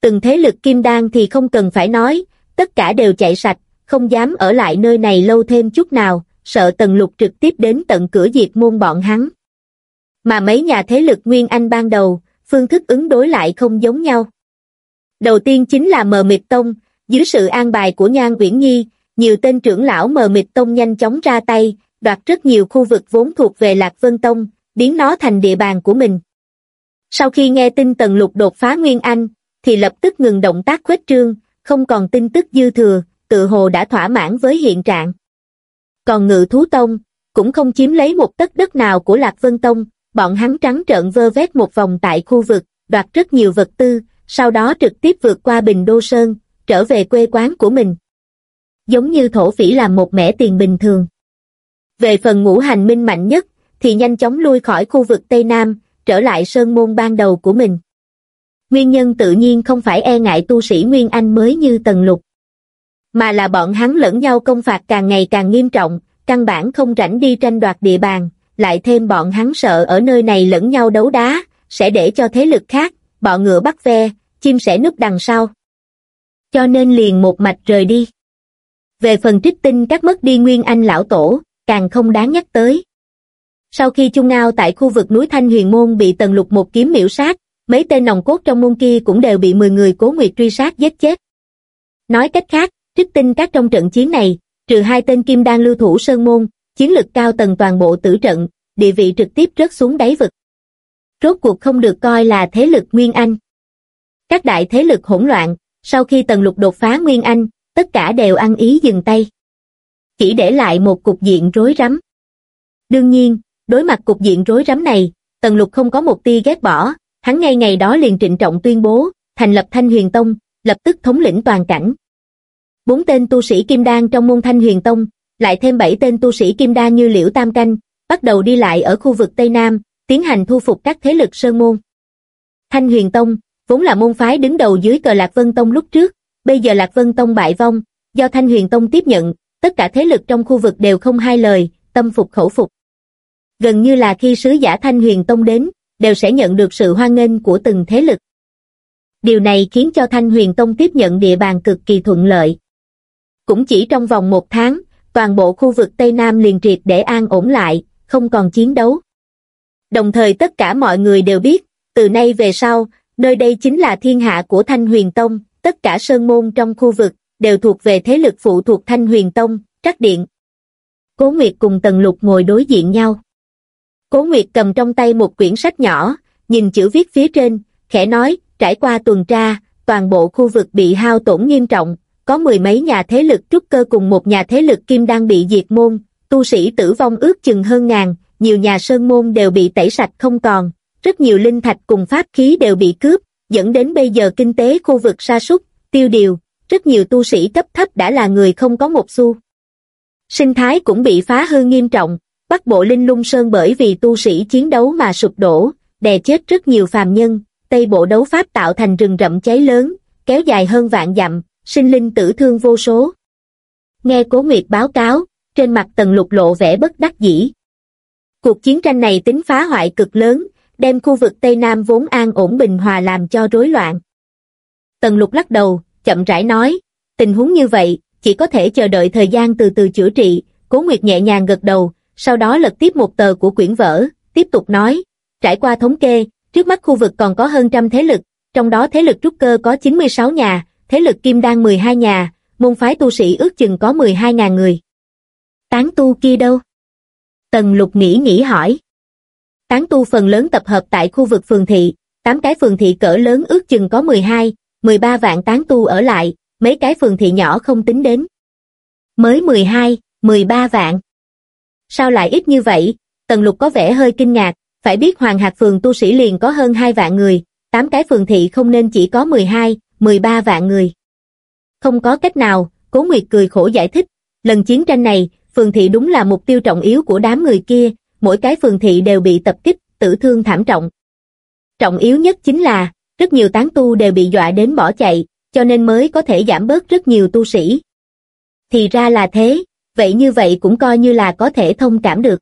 Từng thế lực kim đan thì không cần phải nói, tất cả đều chạy sạch, không dám ở lại nơi này lâu thêm chút nào, sợ tần lục trực tiếp đến tận cửa diệt môn bọn hắn. Mà mấy nhà thế lực Nguyên Anh ban đầu, phương thức ứng đối lại không giống nhau. Đầu tiên chính là mờ mịt tông, dưới sự an bài của Nhan Uyển Nhi, nhiều tên trưởng lão mờ mịt tông nhanh chóng ra tay, đoạt rất nhiều khu vực vốn thuộc về Lạc Vân Tông, biến nó thành địa bàn của mình. Sau khi nghe tin Tần Lục đột phá Nguyên Anh, thì lập tức ngừng động tác khuếch trương, không còn tin tức dư thừa, tự hồ đã thỏa mãn với hiện trạng. Còn Ngự Thú Tông, cũng không chiếm lấy một tấc đất nào của Lạc Vân Tông, bọn hắn trắng trợn vơ vét một vòng tại khu vực, đoạt rất nhiều vật tư, sau đó trực tiếp vượt qua Bình Đô Sơn, trở về quê quán của mình. Giống như thổ phỉ làm một mẻ tiền bình thường. Về phần ngũ hành minh mạnh nhất, thì nhanh chóng lui khỏi khu vực Tây Nam, trở lại sơn môn ban đầu của mình. Nguyên nhân tự nhiên không phải e ngại tu sĩ Nguyên Anh mới như Tần Lục, mà là bọn hắn lẫn nhau công phạt càng ngày càng nghiêm trọng, căn bản không rảnh đi tranh đoạt địa bàn, lại thêm bọn hắn sợ ở nơi này lẫn nhau đấu đá, sẽ để cho thế lực khác, bọn ngựa bắt ve, chim sẻ núp đằng sau. Cho nên liền một mạch rời đi. Về phần trích tinh các mất đi nguyên anh lão tổ, càng không đáng nhắc tới. Sau khi chung ngao tại khu vực núi Thanh Huyền Môn bị tần lục một kiếm miễu sát, mấy tên nòng cốt trong môn kia cũng đều bị 10 người cố nguyệt truy sát giết chết. Nói cách khác, trích tinh các trong trận chiến này, trừ hai tên kim đan lưu thủ sơn môn, chiến lực cao tầng toàn bộ tử trận, địa vị trực tiếp rớt xuống đáy vực. Rốt cuộc không được coi là thế lực Nguyên Anh. Các đại thế lực hỗn loạn, sau khi tần lục đột phá Nguyên Anh, tất cả đều ăn ý dừng tay. Chỉ để lại một cục diện rối rắm. Đương nhiên, đối mặt cục diện rối rắm này, tần lục không có một tia ghét bỏ, hắn ngay ngày đó liền trịnh trọng tuyên bố, thành lập Thanh Huyền Tông, lập tức thống lĩnh toàn cảnh. Bốn tên tu sĩ Kim Đan trong môn Thanh Huyền Tông, lại thêm bảy tên tu sĩ Kim Đan như Liễu Tam Canh, bắt đầu đi lại ở khu vực Tây Nam, tiến hành thu phục các thế lực sơn môn. Thanh Huyền Tông, vốn là môn phái đứng đầu dưới cờ Lạc Vân Tông lúc trước, bây giờ Lạc Vân Tông bại vong, do Thanh Huyền Tông tiếp nhận, tất cả thế lực trong khu vực đều không hai lời, tâm phục khẩu phục. Gần như là khi sứ giả Thanh Huyền Tông đến, đều sẽ nhận được sự hoan nghênh của từng thế lực. Điều này khiến cho Thanh Huyền Tông tiếp nhận địa bàn cực kỳ thuận lợi. Cũng chỉ trong vòng một tháng, toàn bộ khu vực Tây Nam liền triệt để an ổn lại, không còn chiến đấu. Đồng thời tất cả mọi người đều biết, từ nay về sau, nơi đây chính là thiên hạ của Thanh Huyền Tông, tất cả sơn môn trong khu vực, đều thuộc về thế lực phụ thuộc Thanh Huyền Tông, Trắc Điện. Cố Nguyệt cùng Tần Lục ngồi đối diện nhau. Cố Nguyệt cầm trong tay một quyển sách nhỏ, nhìn chữ viết phía trên, khẽ nói, trải qua tuần tra, toàn bộ khu vực bị hao tổn nghiêm trọng, có mười mấy nhà thế lực trúc cơ cùng một nhà thế lực kim đang bị diệt môn, tu sĩ tử vong ước chừng hơn ngàn, nhiều nhà sơn môn đều bị tẩy sạch không còn, rất nhiều linh thạch cùng pháp khí đều bị cướp, dẫn đến bây giờ kinh tế khu vực sa sút, tiêu điều, rất nhiều tu sĩ cấp thấp đã là người không có một xu. Sinh thái cũng bị phá hư nghiêm trọng, Bắc Bộ Linh Lung Sơn bởi vì tu sĩ chiến đấu mà sụp đổ, đè chết rất nhiều phàm nhân, Tây Bộ đấu pháp tạo thành rừng rậm cháy lớn, kéo dài hơn vạn dặm, sinh linh tử thương vô số. Nghe Cố Nguyệt báo cáo, trên mặt Tần Lục lộ vẻ bất đắc dĩ. Cuộc chiến tranh này tính phá hoại cực lớn, đem khu vực Tây Nam vốn an ổn bình hòa làm cho rối loạn. Tần Lục lắc đầu, chậm rãi nói, tình huống như vậy, chỉ có thể chờ đợi thời gian từ từ chữa trị, Cố Nguyệt nhẹ nhàng gật đầu, sau đó lật tiếp một tờ của quyển vở, tiếp tục nói, trải qua thống kê, trước mắt khu vực còn có hơn trăm thế lực, trong đó thế lực trúc cơ có 96 nhà, thế lực kim đan 12 nhà, môn phái tu sĩ ước chừng có 12.000 người. Tán tu kia đâu? Tần lục nghĩ nghĩ hỏi. Tán tu phần lớn tập hợp tại khu vực phường thị, 8 cái phường thị cỡ lớn ước chừng có 12, 13 vạn tán tu ở lại, mấy cái phường thị nhỏ không tính đến. Mới 12, 13 vạn. Sao lại ít như vậy? Tần lục có vẻ hơi kinh ngạc, phải biết Hoàng Hạc phường tu sĩ liền có hơn 2 vạn người, 8 cái phường thị không nên chỉ có 12, 13 vạn người. Không có cách nào, Cố Nguyệt cười khổ giải thích, lần chiến tranh này, phường thị đúng là mục tiêu trọng yếu của đám người kia, mỗi cái phường thị đều bị tập kích, tử thương thảm trọng. Trọng yếu nhất chính là, rất nhiều tán tu đều bị dọa đến bỏ chạy, cho nên mới có thể giảm bớt rất nhiều tu sĩ. Thì ra là thế, vậy như vậy cũng coi như là có thể thông cảm được.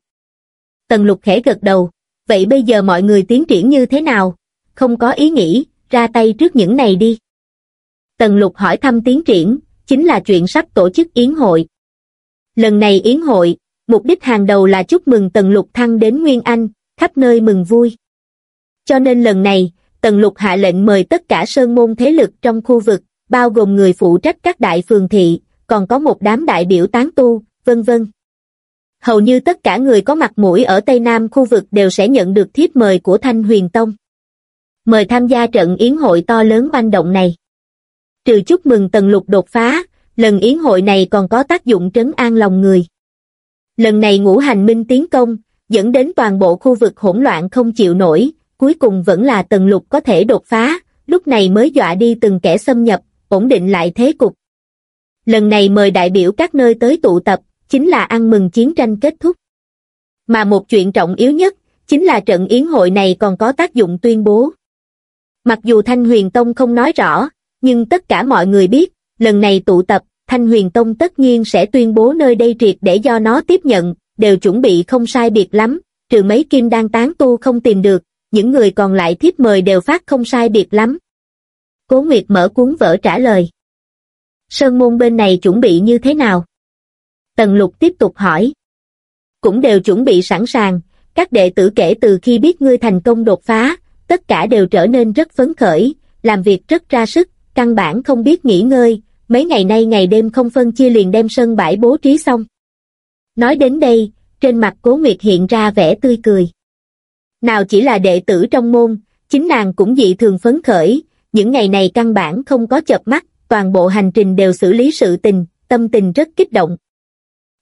Tần lục khẽ gật đầu, vậy bây giờ mọi người tiến triển như thế nào? Không có ý nghĩ, ra tay trước những này đi. Tần lục hỏi thăm tiến triển, chính là chuyện sắp tổ chức yến hội. Lần này yến hội, mục đích hàng đầu là chúc mừng Tần lục thăng đến Nguyên Anh, khắp nơi mừng vui. Cho nên lần này, Tần lục hạ lệnh mời tất cả sơn môn thế lực trong khu vực, bao gồm người phụ trách các đại phường thị, còn có một đám đại biểu tán tu, vân vân. Hầu như tất cả người có mặt mũi ở Tây Nam khu vực đều sẽ nhận được thiếp mời của Thanh Huyền Tông. Mời tham gia trận yến hội to lớn banh động này. Trừ chúc mừng Tần Lục đột phá, lần yến hội này còn có tác dụng trấn an lòng người. Lần này ngũ hành minh tiến công, dẫn đến toàn bộ khu vực hỗn loạn không chịu nổi, cuối cùng vẫn là Tần Lục có thể đột phá, lúc này mới dọa đi từng kẻ xâm nhập, ổn định lại thế cục. Lần này mời đại biểu các nơi tới tụ tập, chính là ăn mừng chiến tranh kết thúc. Mà một chuyện trọng yếu nhất, chính là trận yến hội này còn có tác dụng tuyên bố. Mặc dù Thanh Huyền Tông không nói rõ, nhưng tất cả mọi người biết, lần này tụ tập, Thanh Huyền Tông tất nhiên sẽ tuyên bố nơi đây triệt để do nó tiếp nhận, đều chuẩn bị không sai biệt lắm, trừ mấy kim đang tán tu không tìm được, những người còn lại thiếp mời đều phát không sai biệt lắm. Cố Nguyệt mở cuốn vở trả lời. Sơn môn bên này chuẩn bị như thế nào? Tần lục tiếp tục hỏi. Cũng đều chuẩn bị sẵn sàng, các đệ tử kể từ khi biết ngươi thành công đột phá, tất cả đều trở nên rất phấn khởi, làm việc rất ra sức, căn bản không biết nghỉ ngơi, mấy ngày nay ngày đêm không phân chia liền đem sân bãi bố trí xong. Nói đến đây, trên mặt Cố Nguyệt hiện ra vẻ tươi cười. Nào chỉ là đệ tử trong môn, chính nàng cũng dị thường phấn khởi, những ngày này căn bản không có chợp mắt, toàn bộ hành trình đều xử lý sự tình, tâm tình rất kích động.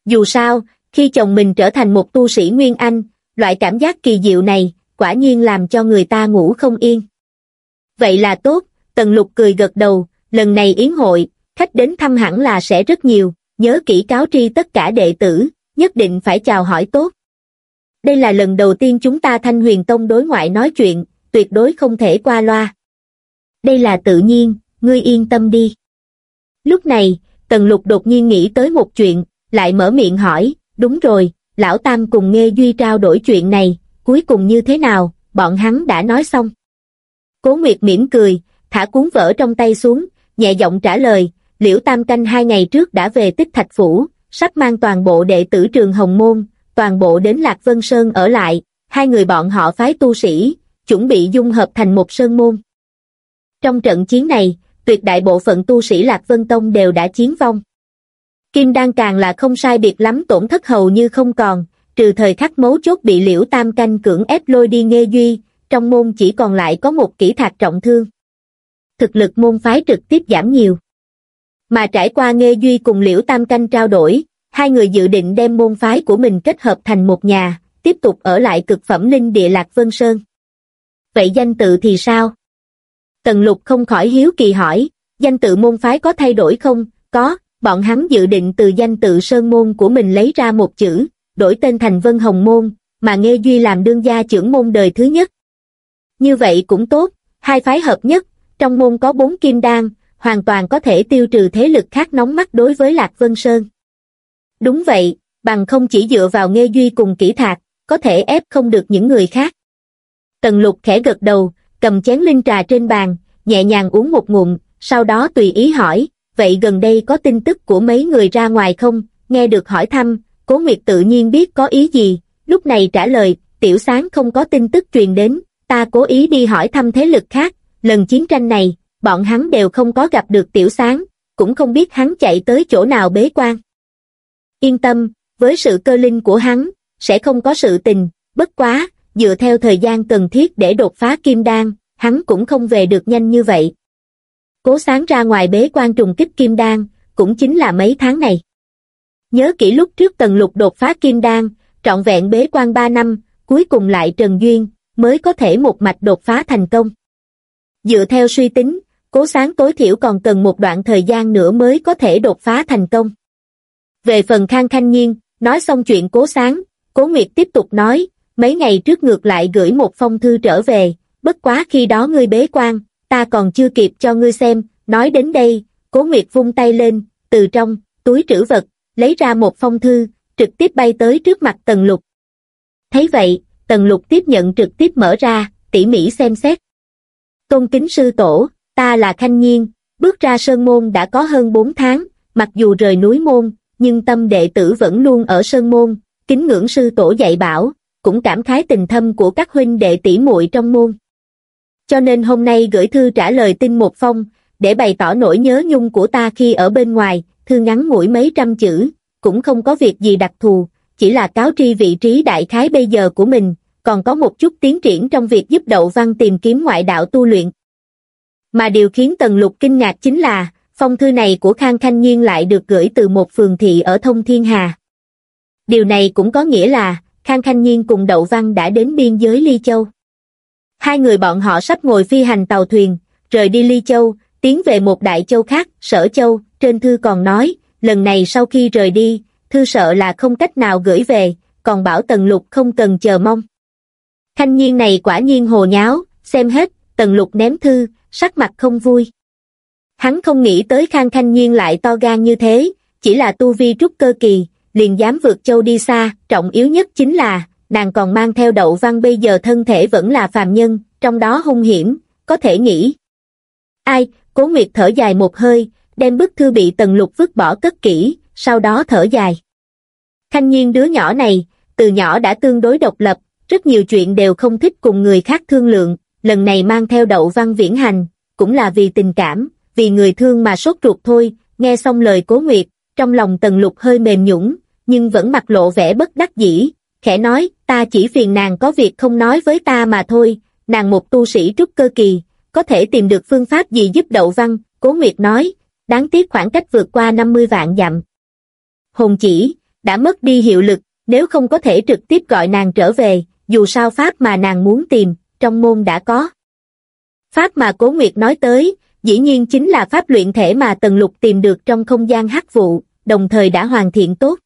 Dù sao, khi chồng mình trở thành một tu sĩ Nguyên Anh, loại cảm giác kỳ diệu này, quả nhiên làm cho người ta ngủ không yên. Vậy là tốt, Tần Lục cười gật đầu, lần này yến hội, khách đến thăm hẳn là sẽ rất nhiều, nhớ kỹ cáo tri tất cả đệ tử, nhất định phải chào hỏi tốt. Đây là lần đầu tiên chúng ta Thanh Huyền Tông đối ngoại nói chuyện, tuyệt đối không thể qua loa. Đây là tự nhiên, ngươi yên tâm đi. Lúc này, Tần Lục đột nhiên nghĩ tới một chuyện, lại mở miệng hỏi, đúng rồi, Lão Tam cùng Nghê Duy trao đổi chuyện này, cuối cùng như thế nào, bọn hắn đã nói xong. Cố Nguyệt mỉm cười, thả cuốn vở trong tay xuống, nhẹ giọng trả lời, Liễu Tam Canh hai ngày trước đã về tích thạch phủ, sắp mang toàn bộ đệ tử trường Hồng Môn, toàn bộ đến Lạc Vân Sơn ở lại, hai người bọn họ phái tu sĩ, chuẩn bị dung hợp thành một sơn môn. Trong trận chiến này, tuyệt đại bộ phận tu sĩ Lạc Vân Tông đều đã chiến vong. Kim Đan càng là không sai biệt lắm tổn thất hầu như không còn, trừ thời khắc mấu chốt bị liễu tam canh cưỡng ép lôi đi nghe duy, trong môn chỉ còn lại có một kỹ thạc trọng thương. Thực lực môn phái trực tiếp giảm nhiều. Mà trải qua nghe duy cùng liễu tam canh trao đổi, hai người dự định đem môn phái của mình kết hợp thành một nhà, tiếp tục ở lại cực phẩm linh địa lạc Vân Sơn. Vậy danh tự thì sao? Tần lục không khỏi hiếu kỳ hỏi, danh tự môn phái có thay đổi không? Có, bọn hắn dự định từ danh tự sơn môn của mình lấy ra một chữ, đổi tên thành Vân Hồng Môn, mà Nghê Duy làm đương gia trưởng môn đời thứ nhất. Như vậy cũng tốt, hai phái hợp nhất, trong môn có bốn kim đan, hoàn toàn có thể tiêu trừ thế lực khác nóng mắt đối với Lạc Vân Sơn. Đúng vậy, bằng không chỉ dựa vào nghe Duy cùng kỹ thạc, có thể ép không được những người khác. Tần lục khẽ gật đầu, cầm chén linh trà trên bàn, nhẹ nhàng uống một ngụm, sau đó tùy ý hỏi, vậy gần đây có tin tức của mấy người ra ngoài không, nghe được hỏi thăm, cố nguyệt tự nhiên biết có ý gì, lúc này trả lời, tiểu sáng không có tin tức truyền đến, ta cố ý đi hỏi thăm thế lực khác, lần chiến tranh này, bọn hắn đều không có gặp được tiểu sáng, cũng không biết hắn chạy tới chỗ nào bế quan. Yên tâm, với sự cơ linh của hắn, sẽ không có sự tình, bất quá, dựa theo thời gian cần thiết để đột phá kim đan, hắn cũng không về được nhanh như vậy. Cố sáng ra ngoài bế quan trùng kích kim đan, cũng chính là mấy tháng này. Nhớ kỹ lúc trước tần lục đột phá kim đan, trọn vẹn bế quan 3 năm, cuối cùng lại Trần Duyên, mới có thể một mạch đột phá thành công. Dựa theo suy tính, cố sáng tối thiểu còn cần một đoạn thời gian nữa mới có thể đột phá thành công. Về phần Khang Khanh Nhiên, nói xong chuyện cố sáng, cố Nguyệt tiếp tục nói, mấy ngày trước ngược lại gửi một phong thư trở về, bất quá khi đó ngươi bế quan, ta còn chưa kịp cho ngươi xem, nói đến đây, cố Nguyệt vung tay lên, từ trong, túi trữ vật, lấy ra một phong thư, trực tiếp bay tới trước mặt Tần Lục. Thấy vậy, Tần Lục tiếp nhận trực tiếp mở ra, tỉ mỉ xem xét. Tôn kính sư tổ, ta là Khanh Nhiên, bước ra Sơn Môn đã có hơn 4 tháng, mặc dù rời núi môn, nhưng tâm đệ tử vẫn luôn ở Sơn Môn, kính ngưỡng sư tổ dạy bảo, cũng cảm khái tình thâm của các huynh đệ tỷ muội trong môn. Cho nên hôm nay gửi thư trả lời tin một phong, để bày tỏ nỗi nhớ nhung của ta khi ở bên ngoài, thư ngắn ngủi mấy trăm chữ, cũng không có việc gì đặc thù, chỉ là cáo tri vị trí đại khái bây giờ của mình, còn có một chút tiến triển trong việc giúp Đậu Văn tìm kiếm ngoại đạo tu luyện. Mà điều khiến Tần Lục kinh ngạc chính là, phong thư này của Khang Khanh Nhiên lại được gửi từ một phường thị ở Thông Thiên Hà. Điều này cũng có nghĩa là, Khang Khanh Nhiên cùng Đậu Văn đã đến biên giới Ly Châu. Hai người bọn họ sắp ngồi phi hành tàu thuyền, rời đi Ly Châu, tiến về một đại châu khác, Sở Châu, trên thư còn nói, lần này sau khi rời đi, thư sợ là không cách nào gửi về, còn bảo Tần Lục không cần chờ mong. Thanh nhiên này quả nhiên hồ nháo, xem hết, Tần Lục ném thư, sắc mặt không vui. Hắn không nghĩ tới Khang khanh Nhiên lại to gan như thế, chỉ là tu vi trúc cơ kỳ, liền dám vượt châu đi xa, trọng yếu nhất chính là, nàng còn mang theo đậu văn bây giờ thân thể vẫn là phàm nhân, trong đó hung hiểm, có thể nghĩ. Ai, cố nguyệt thở dài một hơi, đem bức thư bị tần lục vứt bỏ cất kỹ, sau đó thở dài. khanh nhiên đứa nhỏ này, từ nhỏ đã tương đối độc lập, rất nhiều chuyện đều không thích cùng người khác thương lượng, lần này mang theo đậu văn viễn hành, cũng là vì tình cảm, vì người thương mà sốt ruột thôi, nghe xong lời cố nguyệt, trong lòng tần lục hơi mềm nhũng, nhưng vẫn mặt lộ vẻ bất đắc dĩ, khẽ nói, ta chỉ phiền nàng có việc không nói với ta mà thôi, nàng một tu sĩ trúc cơ kỳ, có thể tìm được phương pháp gì giúp đậu văn, cố nguyệt nói, đáng tiếc khoảng cách vượt qua 50 vạn dặm. Hồn chỉ, đã mất đi hiệu lực, nếu không có thể trực tiếp gọi nàng trở về, dù sao pháp mà nàng muốn tìm, trong môn đã có. Pháp mà Cố Nguyệt nói tới, dĩ nhiên chính là pháp luyện thể mà Tần Lục tìm được trong không gian hắc vụ, đồng thời đã hoàn thiện tốt.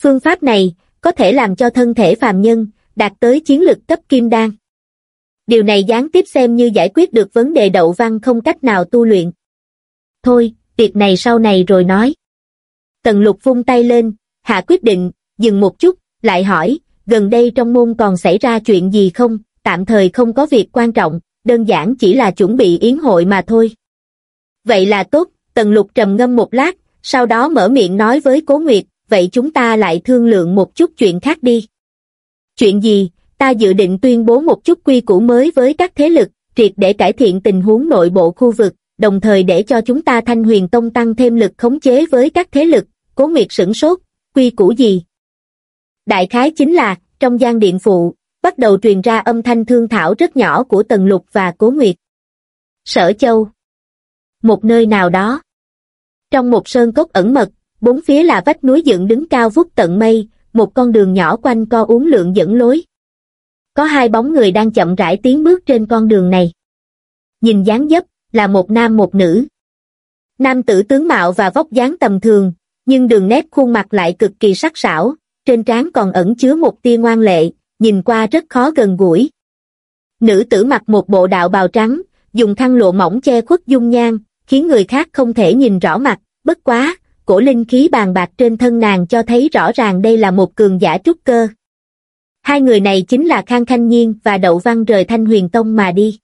Phương pháp này, có thể làm cho thân thể phàm nhân, đạt tới chiến lực cấp kim đan. Điều này gián tiếp xem như giải quyết được vấn đề đậu văn không cách nào tu luyện. Thôi, việc này sau này rồi nói. Tần lục vung tay lên, hạ quyết định, dừng một chút, lại hỏi, gần đây trong môn còn xảy ra chuyện gì không, tạm thời không có việc quan trọng, đơn giản chỉ là chuẩn bị yến hội mà thôi. Vậy là tốt, tần lục trầm ngâm một lát, sau đó mở miệng nói với Cố Nguyệt, vậy chúng ta lại thương lượng một chút chuyện khác đi. Chuyện gì, ta dự định tuyên bố một chút quy củ mới với các thế lực, triệt để cải thiện tình huống nội bộ khu vực, đồng thời để cho chúng ta thanh huyền tông tăng thêm lực khống chế với các thế lực, cố nguyệt sửng sốt, quy củ gì? Đại khái chính là, trong gian điện phụ, bắt đầu truyền ra âm thanh thương thảo rất nhỏ của Tần Lục và Cố Nguyệt. Sở Châu Một nơi nào đó. Trong một sơn cốc ẩn mật, bốn phía là vách núi dựng đứng cao vút tận mây, một con đường nhỏ quanh co uốn lượn dẫn lối. Có hai bóng người đang chậm rãi tiến bước trên con đường này. Nhìn dáng dấp, là một nam một nữ. Nam tử tướng mạo và vóc dáng tầm thường, nhưng đường nét khuôn mặt lại cực kỳ sắc sảo, trên trán còn ẩn chứa một tia ngoan lệ, nhìn qua rất khó gần gũi. Nữ tử mặc một bộ đạo bào trắng, dùng khăn lụa mỏng che khuất dung nhan, khiến người khác không thể nhìn rõ mặt, bất quá, cổ linh khí bàn bạc trên thân nàng cho thấy rõ ràng đây là một cường giả trúc cơ. Hai người này chính là Khang Khanh Nhiên và Đậu Văn rời Thanh Huyền Tông mà đi.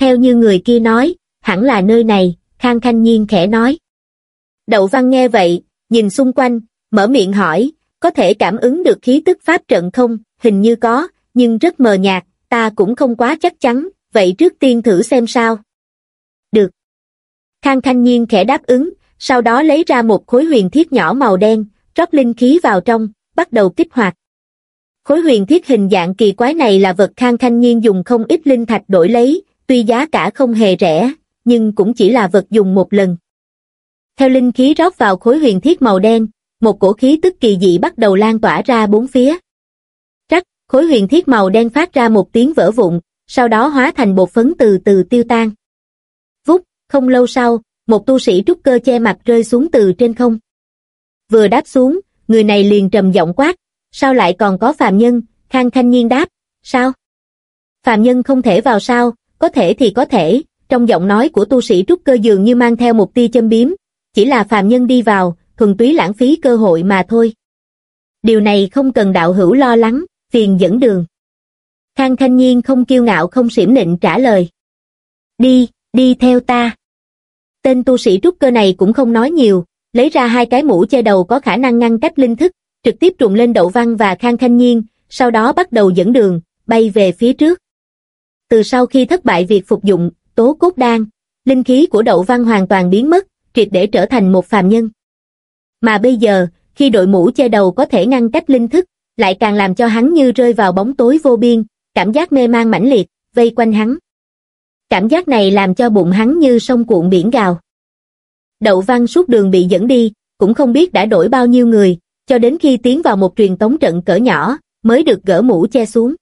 Theo như người kia nói, hẳn là nơi này, Khang Khanh Nhiên khẽ nói. Đậu Văn nghe vậy, nhìn xung quanh, mở miệng hỏi, có thể cảm ứng được khí tức pháp trận không, hình như có, nhưng rất mờ nhạt, ta cũng không quá chắc chắn, vậy trước tiên thử xem sao. Được. Khang Khanh Nhiên khẽ đáp ứng, sau đó lấy ra một khối huyền thiết nhỏ màu đen, rót linh khí vào trong, bắt đầu kích hoạt. Khối huyền thiết hình dạng kỳ quái này là vật Khang Khanh Nhiên dùng không ít linh thạch đổi lấy, tuy giá cả không hề rẻ, nhưng cũng chỉ là vật dùng một lần. Theo linh khí rót vào khối huyền thiết màu đen, một cổ khí tức kỳ dị bắt đầu lan tỏa ra bốn phía. Khối huyền thiết màu đen phát ra một tiếng vỡ vụn, sau đó hóa thành bột phấn từ từ tiêu tan. Vút, không lâu sau, một tu sĩ trúc cơ che mặt rơi xuống từ trên không. Vừa đáp xuống, người này liền trầm giọng quát, sao lại còn có phàm nhân, khang Thanh nhiên đáp, sao? Phàm nhân không thể vào sao, có thể thì có thể, trong giọng nói của tu sĩ trúc cơ dường như mang theo một tia châm biếm, chỉ là phàm nhân đi vào, thuần túy lãng phí cơ hội mà thôi. Điều này không cần đạo hữu lo lắng, phiền dẫn đường. Khang thanh Nhiên không kiêu ngạo không xỉm nịnh trả lời. Đi, đi theo ta. Tên tu sĩ trúc cơ này cũng không nói nhiều, lấy ra hai cái mũ che đầu có khả năng ngăn cách linh thức, trực tiếp trùng lên đậu văn và Khang thanh Nhiên, sau đó bắt đầu dẫn đường, bay về phía trước. Từ sau khi thất bại việc phục dụng, tố cốt đan, linh khí của đậu văn hoàn toàn biến mất, triệt để trở thành một phàm nhân. Mà bây giờ, khi đội mũ che đầu có thể ngăn cách linh thức, lại càng làm cho hắn như rơi vào bóng tối vô biên, cảm giác mê man mãnh liệt, vây quanh hắn. Cảm giác này làm cho bụng hắn như sông cuộn biển gào. Đậu văn suốt đường bị dẫn đi, cũng không biết đã đổi bao nhiêu người, cho đến khi tiến vào một truyền tống trận cỡ nhỏ, mới được gỡ mũ che xuống.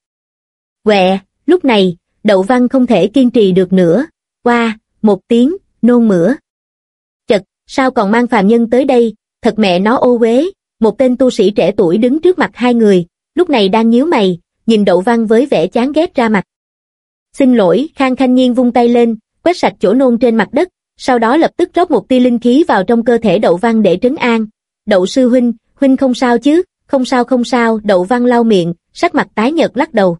Quẹ, lúc này, đậu văn không thể kiên trì được nữa, qua, một tiếng, nôn mửa. Chật, sao còn mang phàm nhân tới đây, thật mẹ nó ô uế, một tên tu sĩ trẻ tuổi đứng trước mặt hai người, lúc này đang nhíu mày, nhìn đậu văn với vẻ chán ghét ra mặt. Xin lỗi, Khang Khanh Nhiên vung tay lên, quét sạch chỗ nôn trên mặt đất, sau đó lập tức rót một tia linh khí vào trong cơ thể đậu văn để trấn an. Đậu sư huynh, huynh không sao chứ, không sao không sao, đậu văn lau miệng, sắc mặt tái nhợt lắc đầu.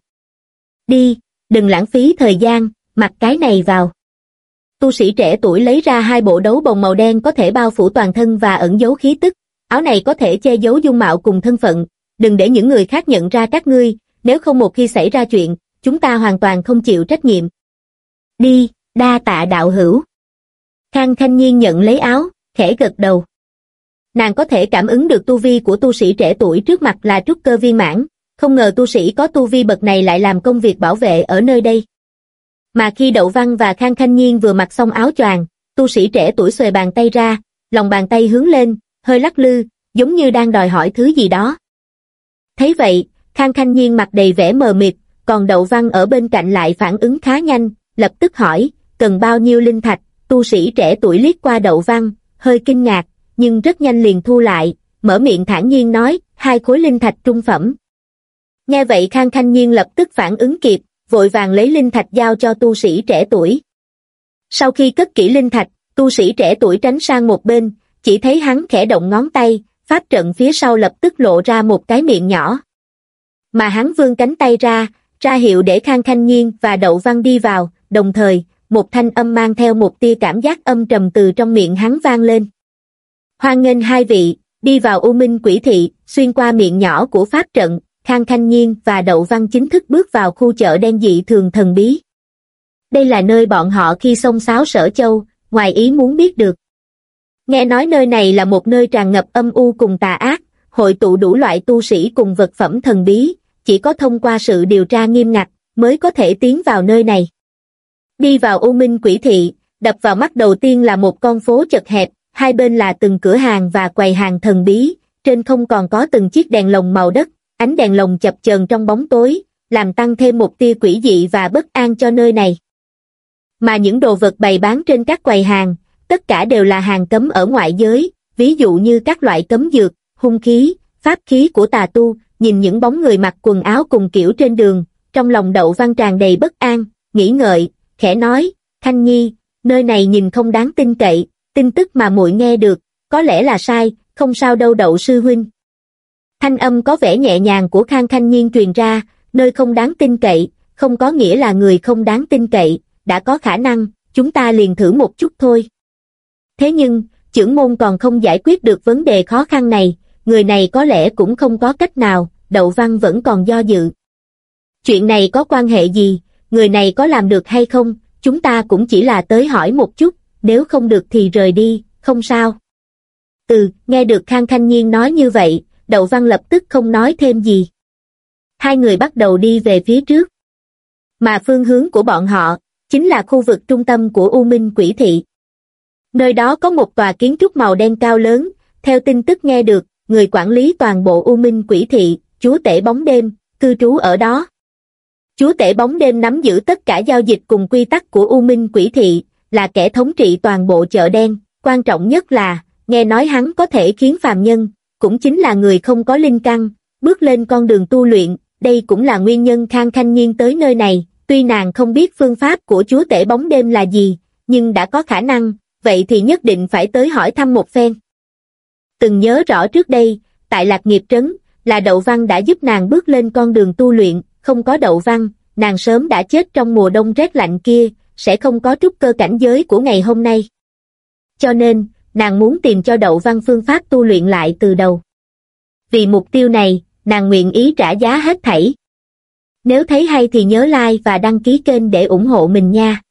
Đi, đừng lãng phí thời gian, mặc cái này vào. tu sĩ trẻ tuổi lấy ra hai bộ đấu bồng màu đen có thể bao phủ toàn thân và ẩn giấu khí tức, áo này có thể che giấu dung mạo cùng thân phận, đừng để những người khác nhận ra các ngươi, nếu không một khi xảy ra chuyện, chúng ta hoàn toàn không chịu trách nhiệm. Đi, đa tạ đạo hữu. Khang Khanh Nhiên nhận lấy áo, khẽ gật đầu. Nàng có thể cảm ứng được tu vi của tu sĩ trẻ tuổi trước mặt là trúc cơ viên mãn, không ngờ tu sĩ có tu vi bậc này lại làm công việc bảo vệ ở nơi đây. Mà khi Đậu Văn và Khang Khanh Nhiên vừa mặc xong áo choàng, tu sĩ trẻ tuổi xuề bàn tay ra, lòng bàn tay hướng lên, hơi lắc lư, giống như đang đòi hỏi thứ gì đó. Thấy vậy, Khang Khanh Nhiên mặt đầy vẻ mờ mịt, còn Đậu Văn ở bên cạnh lại phản ứng khá nhanh, lập tức hỏi, cần bao nhiêu linh thạch, tu sĩ trẻ tuổi liếc qua Đậu Văn, hơi kinh ngạc, nhưng rất nhanh liền thu lại, mở miệng thản nhiên nói, hai khối linh thạch trung phẩm. Nghe vậy Khang Khanh Nhiên lập tức phản ứng kịp, vội vàng lấy linh thạch giao cho tu sĩ trẻ tuổi. Sau khi cất kỹ linh thạch, tu sĩ trẻ tuổi tránh sang một bên, chỉ thấy hắn khẽ động ngón tay, pháp trận phía sau lập tức lộ ra một cái miệng nhỏ. Mà hắn vươn cánh tay ra, ra hiệu để Khang Khanh Nhiên và Đậu Văn đi vào, đồng thời, một thanh âm mang theo một tia cảm giác âm trầm từ trong miệng hắn vang lên. Hoan nghênh hai vị, đi vào U Minh Quỷ Thị, xuyên qua miệng nhỏ của pháp trận, Khang Khanh Nhiên và Đậu Văn chính thức bước vào khu chợ đen dị thường thần bí. Đây là nơi bọn họ khi xông xáo sở châu, ngoài ý muốn biết được. Nghe nói nơi này là một nơi tràn ngập âm u cùng tà ác, hội tụ đủ loại tu sĩ cùng vật phẩm thần bí, chỉ có thông qua sự điều tra nghiêm ngặt mới có thể tiến vào nơi này. Đi vào U Minh Quỷ Thị, đập vào mắt đầu tiên là một con phố chật hẹp, hai bên là từng cửa hàng và quầy hàng thần bí, trên không còn có từng chiếc đèn lồng màu đất, ánh đèn lồng chập chờn trong bóng tối, làm tăng thêm một tia quỷ dị và bất an cho nơi này. Mà những đồ vật bày bán trên các quầy hàng, tất cả đều là hàng cấm ở ngoại giới, ví dụ như các loại cấm dược, hung khí, pháp khí của tà tu, nhìn những bóng người mặc quần áo cùng kiểu trên đường, trong lòng đậu văn tràn đầy bất an, nghĩ ngợi, khẽ nói, Thanh Nhi, nơi này nhìn không đáng tin cậy, tin tức mà muội nghe được, có lẽ là sai, không sao đâu đậu sư huynh. Thanh âm có vẻ nhẹ nhàng của Khang Thanh Nhiên truyền ra, nơi không đáng tin cậy, không có nghĩa là người không đáng tin cậy, đã có khả năng, chúng ta liền thử một chút thôi. Thế nhưng, trưởng môn còn không giải quyết được vấn đề khó khăn này, người này có lẽ cũng không có cách nào, đậu văn vẫn còn do dự. Chuyện này có quan hệ gì, người này có làm được hay không, chúng ta cũng chỉ là tới hỏi một chút, nếu không được thì rời đi, không sao. Ừ, nghe được Khang Thanh Nhiên nói như vậy, Đậu Văn lập tức không nói thêm gì. Hai người bắt đầu đi về phía trước. Mà phương hướng của bọn họ, chính là khu vực trung tâm của U Minh Quỷ Thị. Nơi đó có một tòa kiến trúc màu đen cao lớn, theo tin tức nghe được, người quản lý toàn bộ U Minh Quỷ Thị, chúa tể bóng đêm, cư trú ở đó. Chúa tể bóng đêm nắm giữ tất cả giao dịch cùng quy tắc của U Minh Quỷ Thị, là kẻ thống trị toàn bộ chợ đen, quan trọng nhất là, nghe nói hắn có thể khiến phàm nhân, cũng chính là người không có linh căn, bước lên con đường tu luyện, đây cũng là nguyên nhân Khang Khanh Nhiên tới nơi này, tuy nàng không biết phương pháp của chúa tể bóng đêm là gì, nhưng đã có khả năng, vậy thì nhất định phải tới hỏi thăm một phen. Từng nhớ rõ trước đây, tại Lạc Nghiệp Trấn, là Đậu Văn đã giúp nàng bước lên con đường tu luyện, không có Đậu Văn, nàng sớm đã chết trong mùa đông rét lạnh kia, sẽ không có trúc cơ cảnh giới của ngày hôm nay. Cho nên, nàng muốn tìm cho Đậu Văn phương pháp tu luyện lại từ đầu. Vì mục tiêu này, nàng nguyện ý trả giá hết thảy. Nếu thấy hay thì nhớ like và đăng ký kênh để ủng hộ mình nha.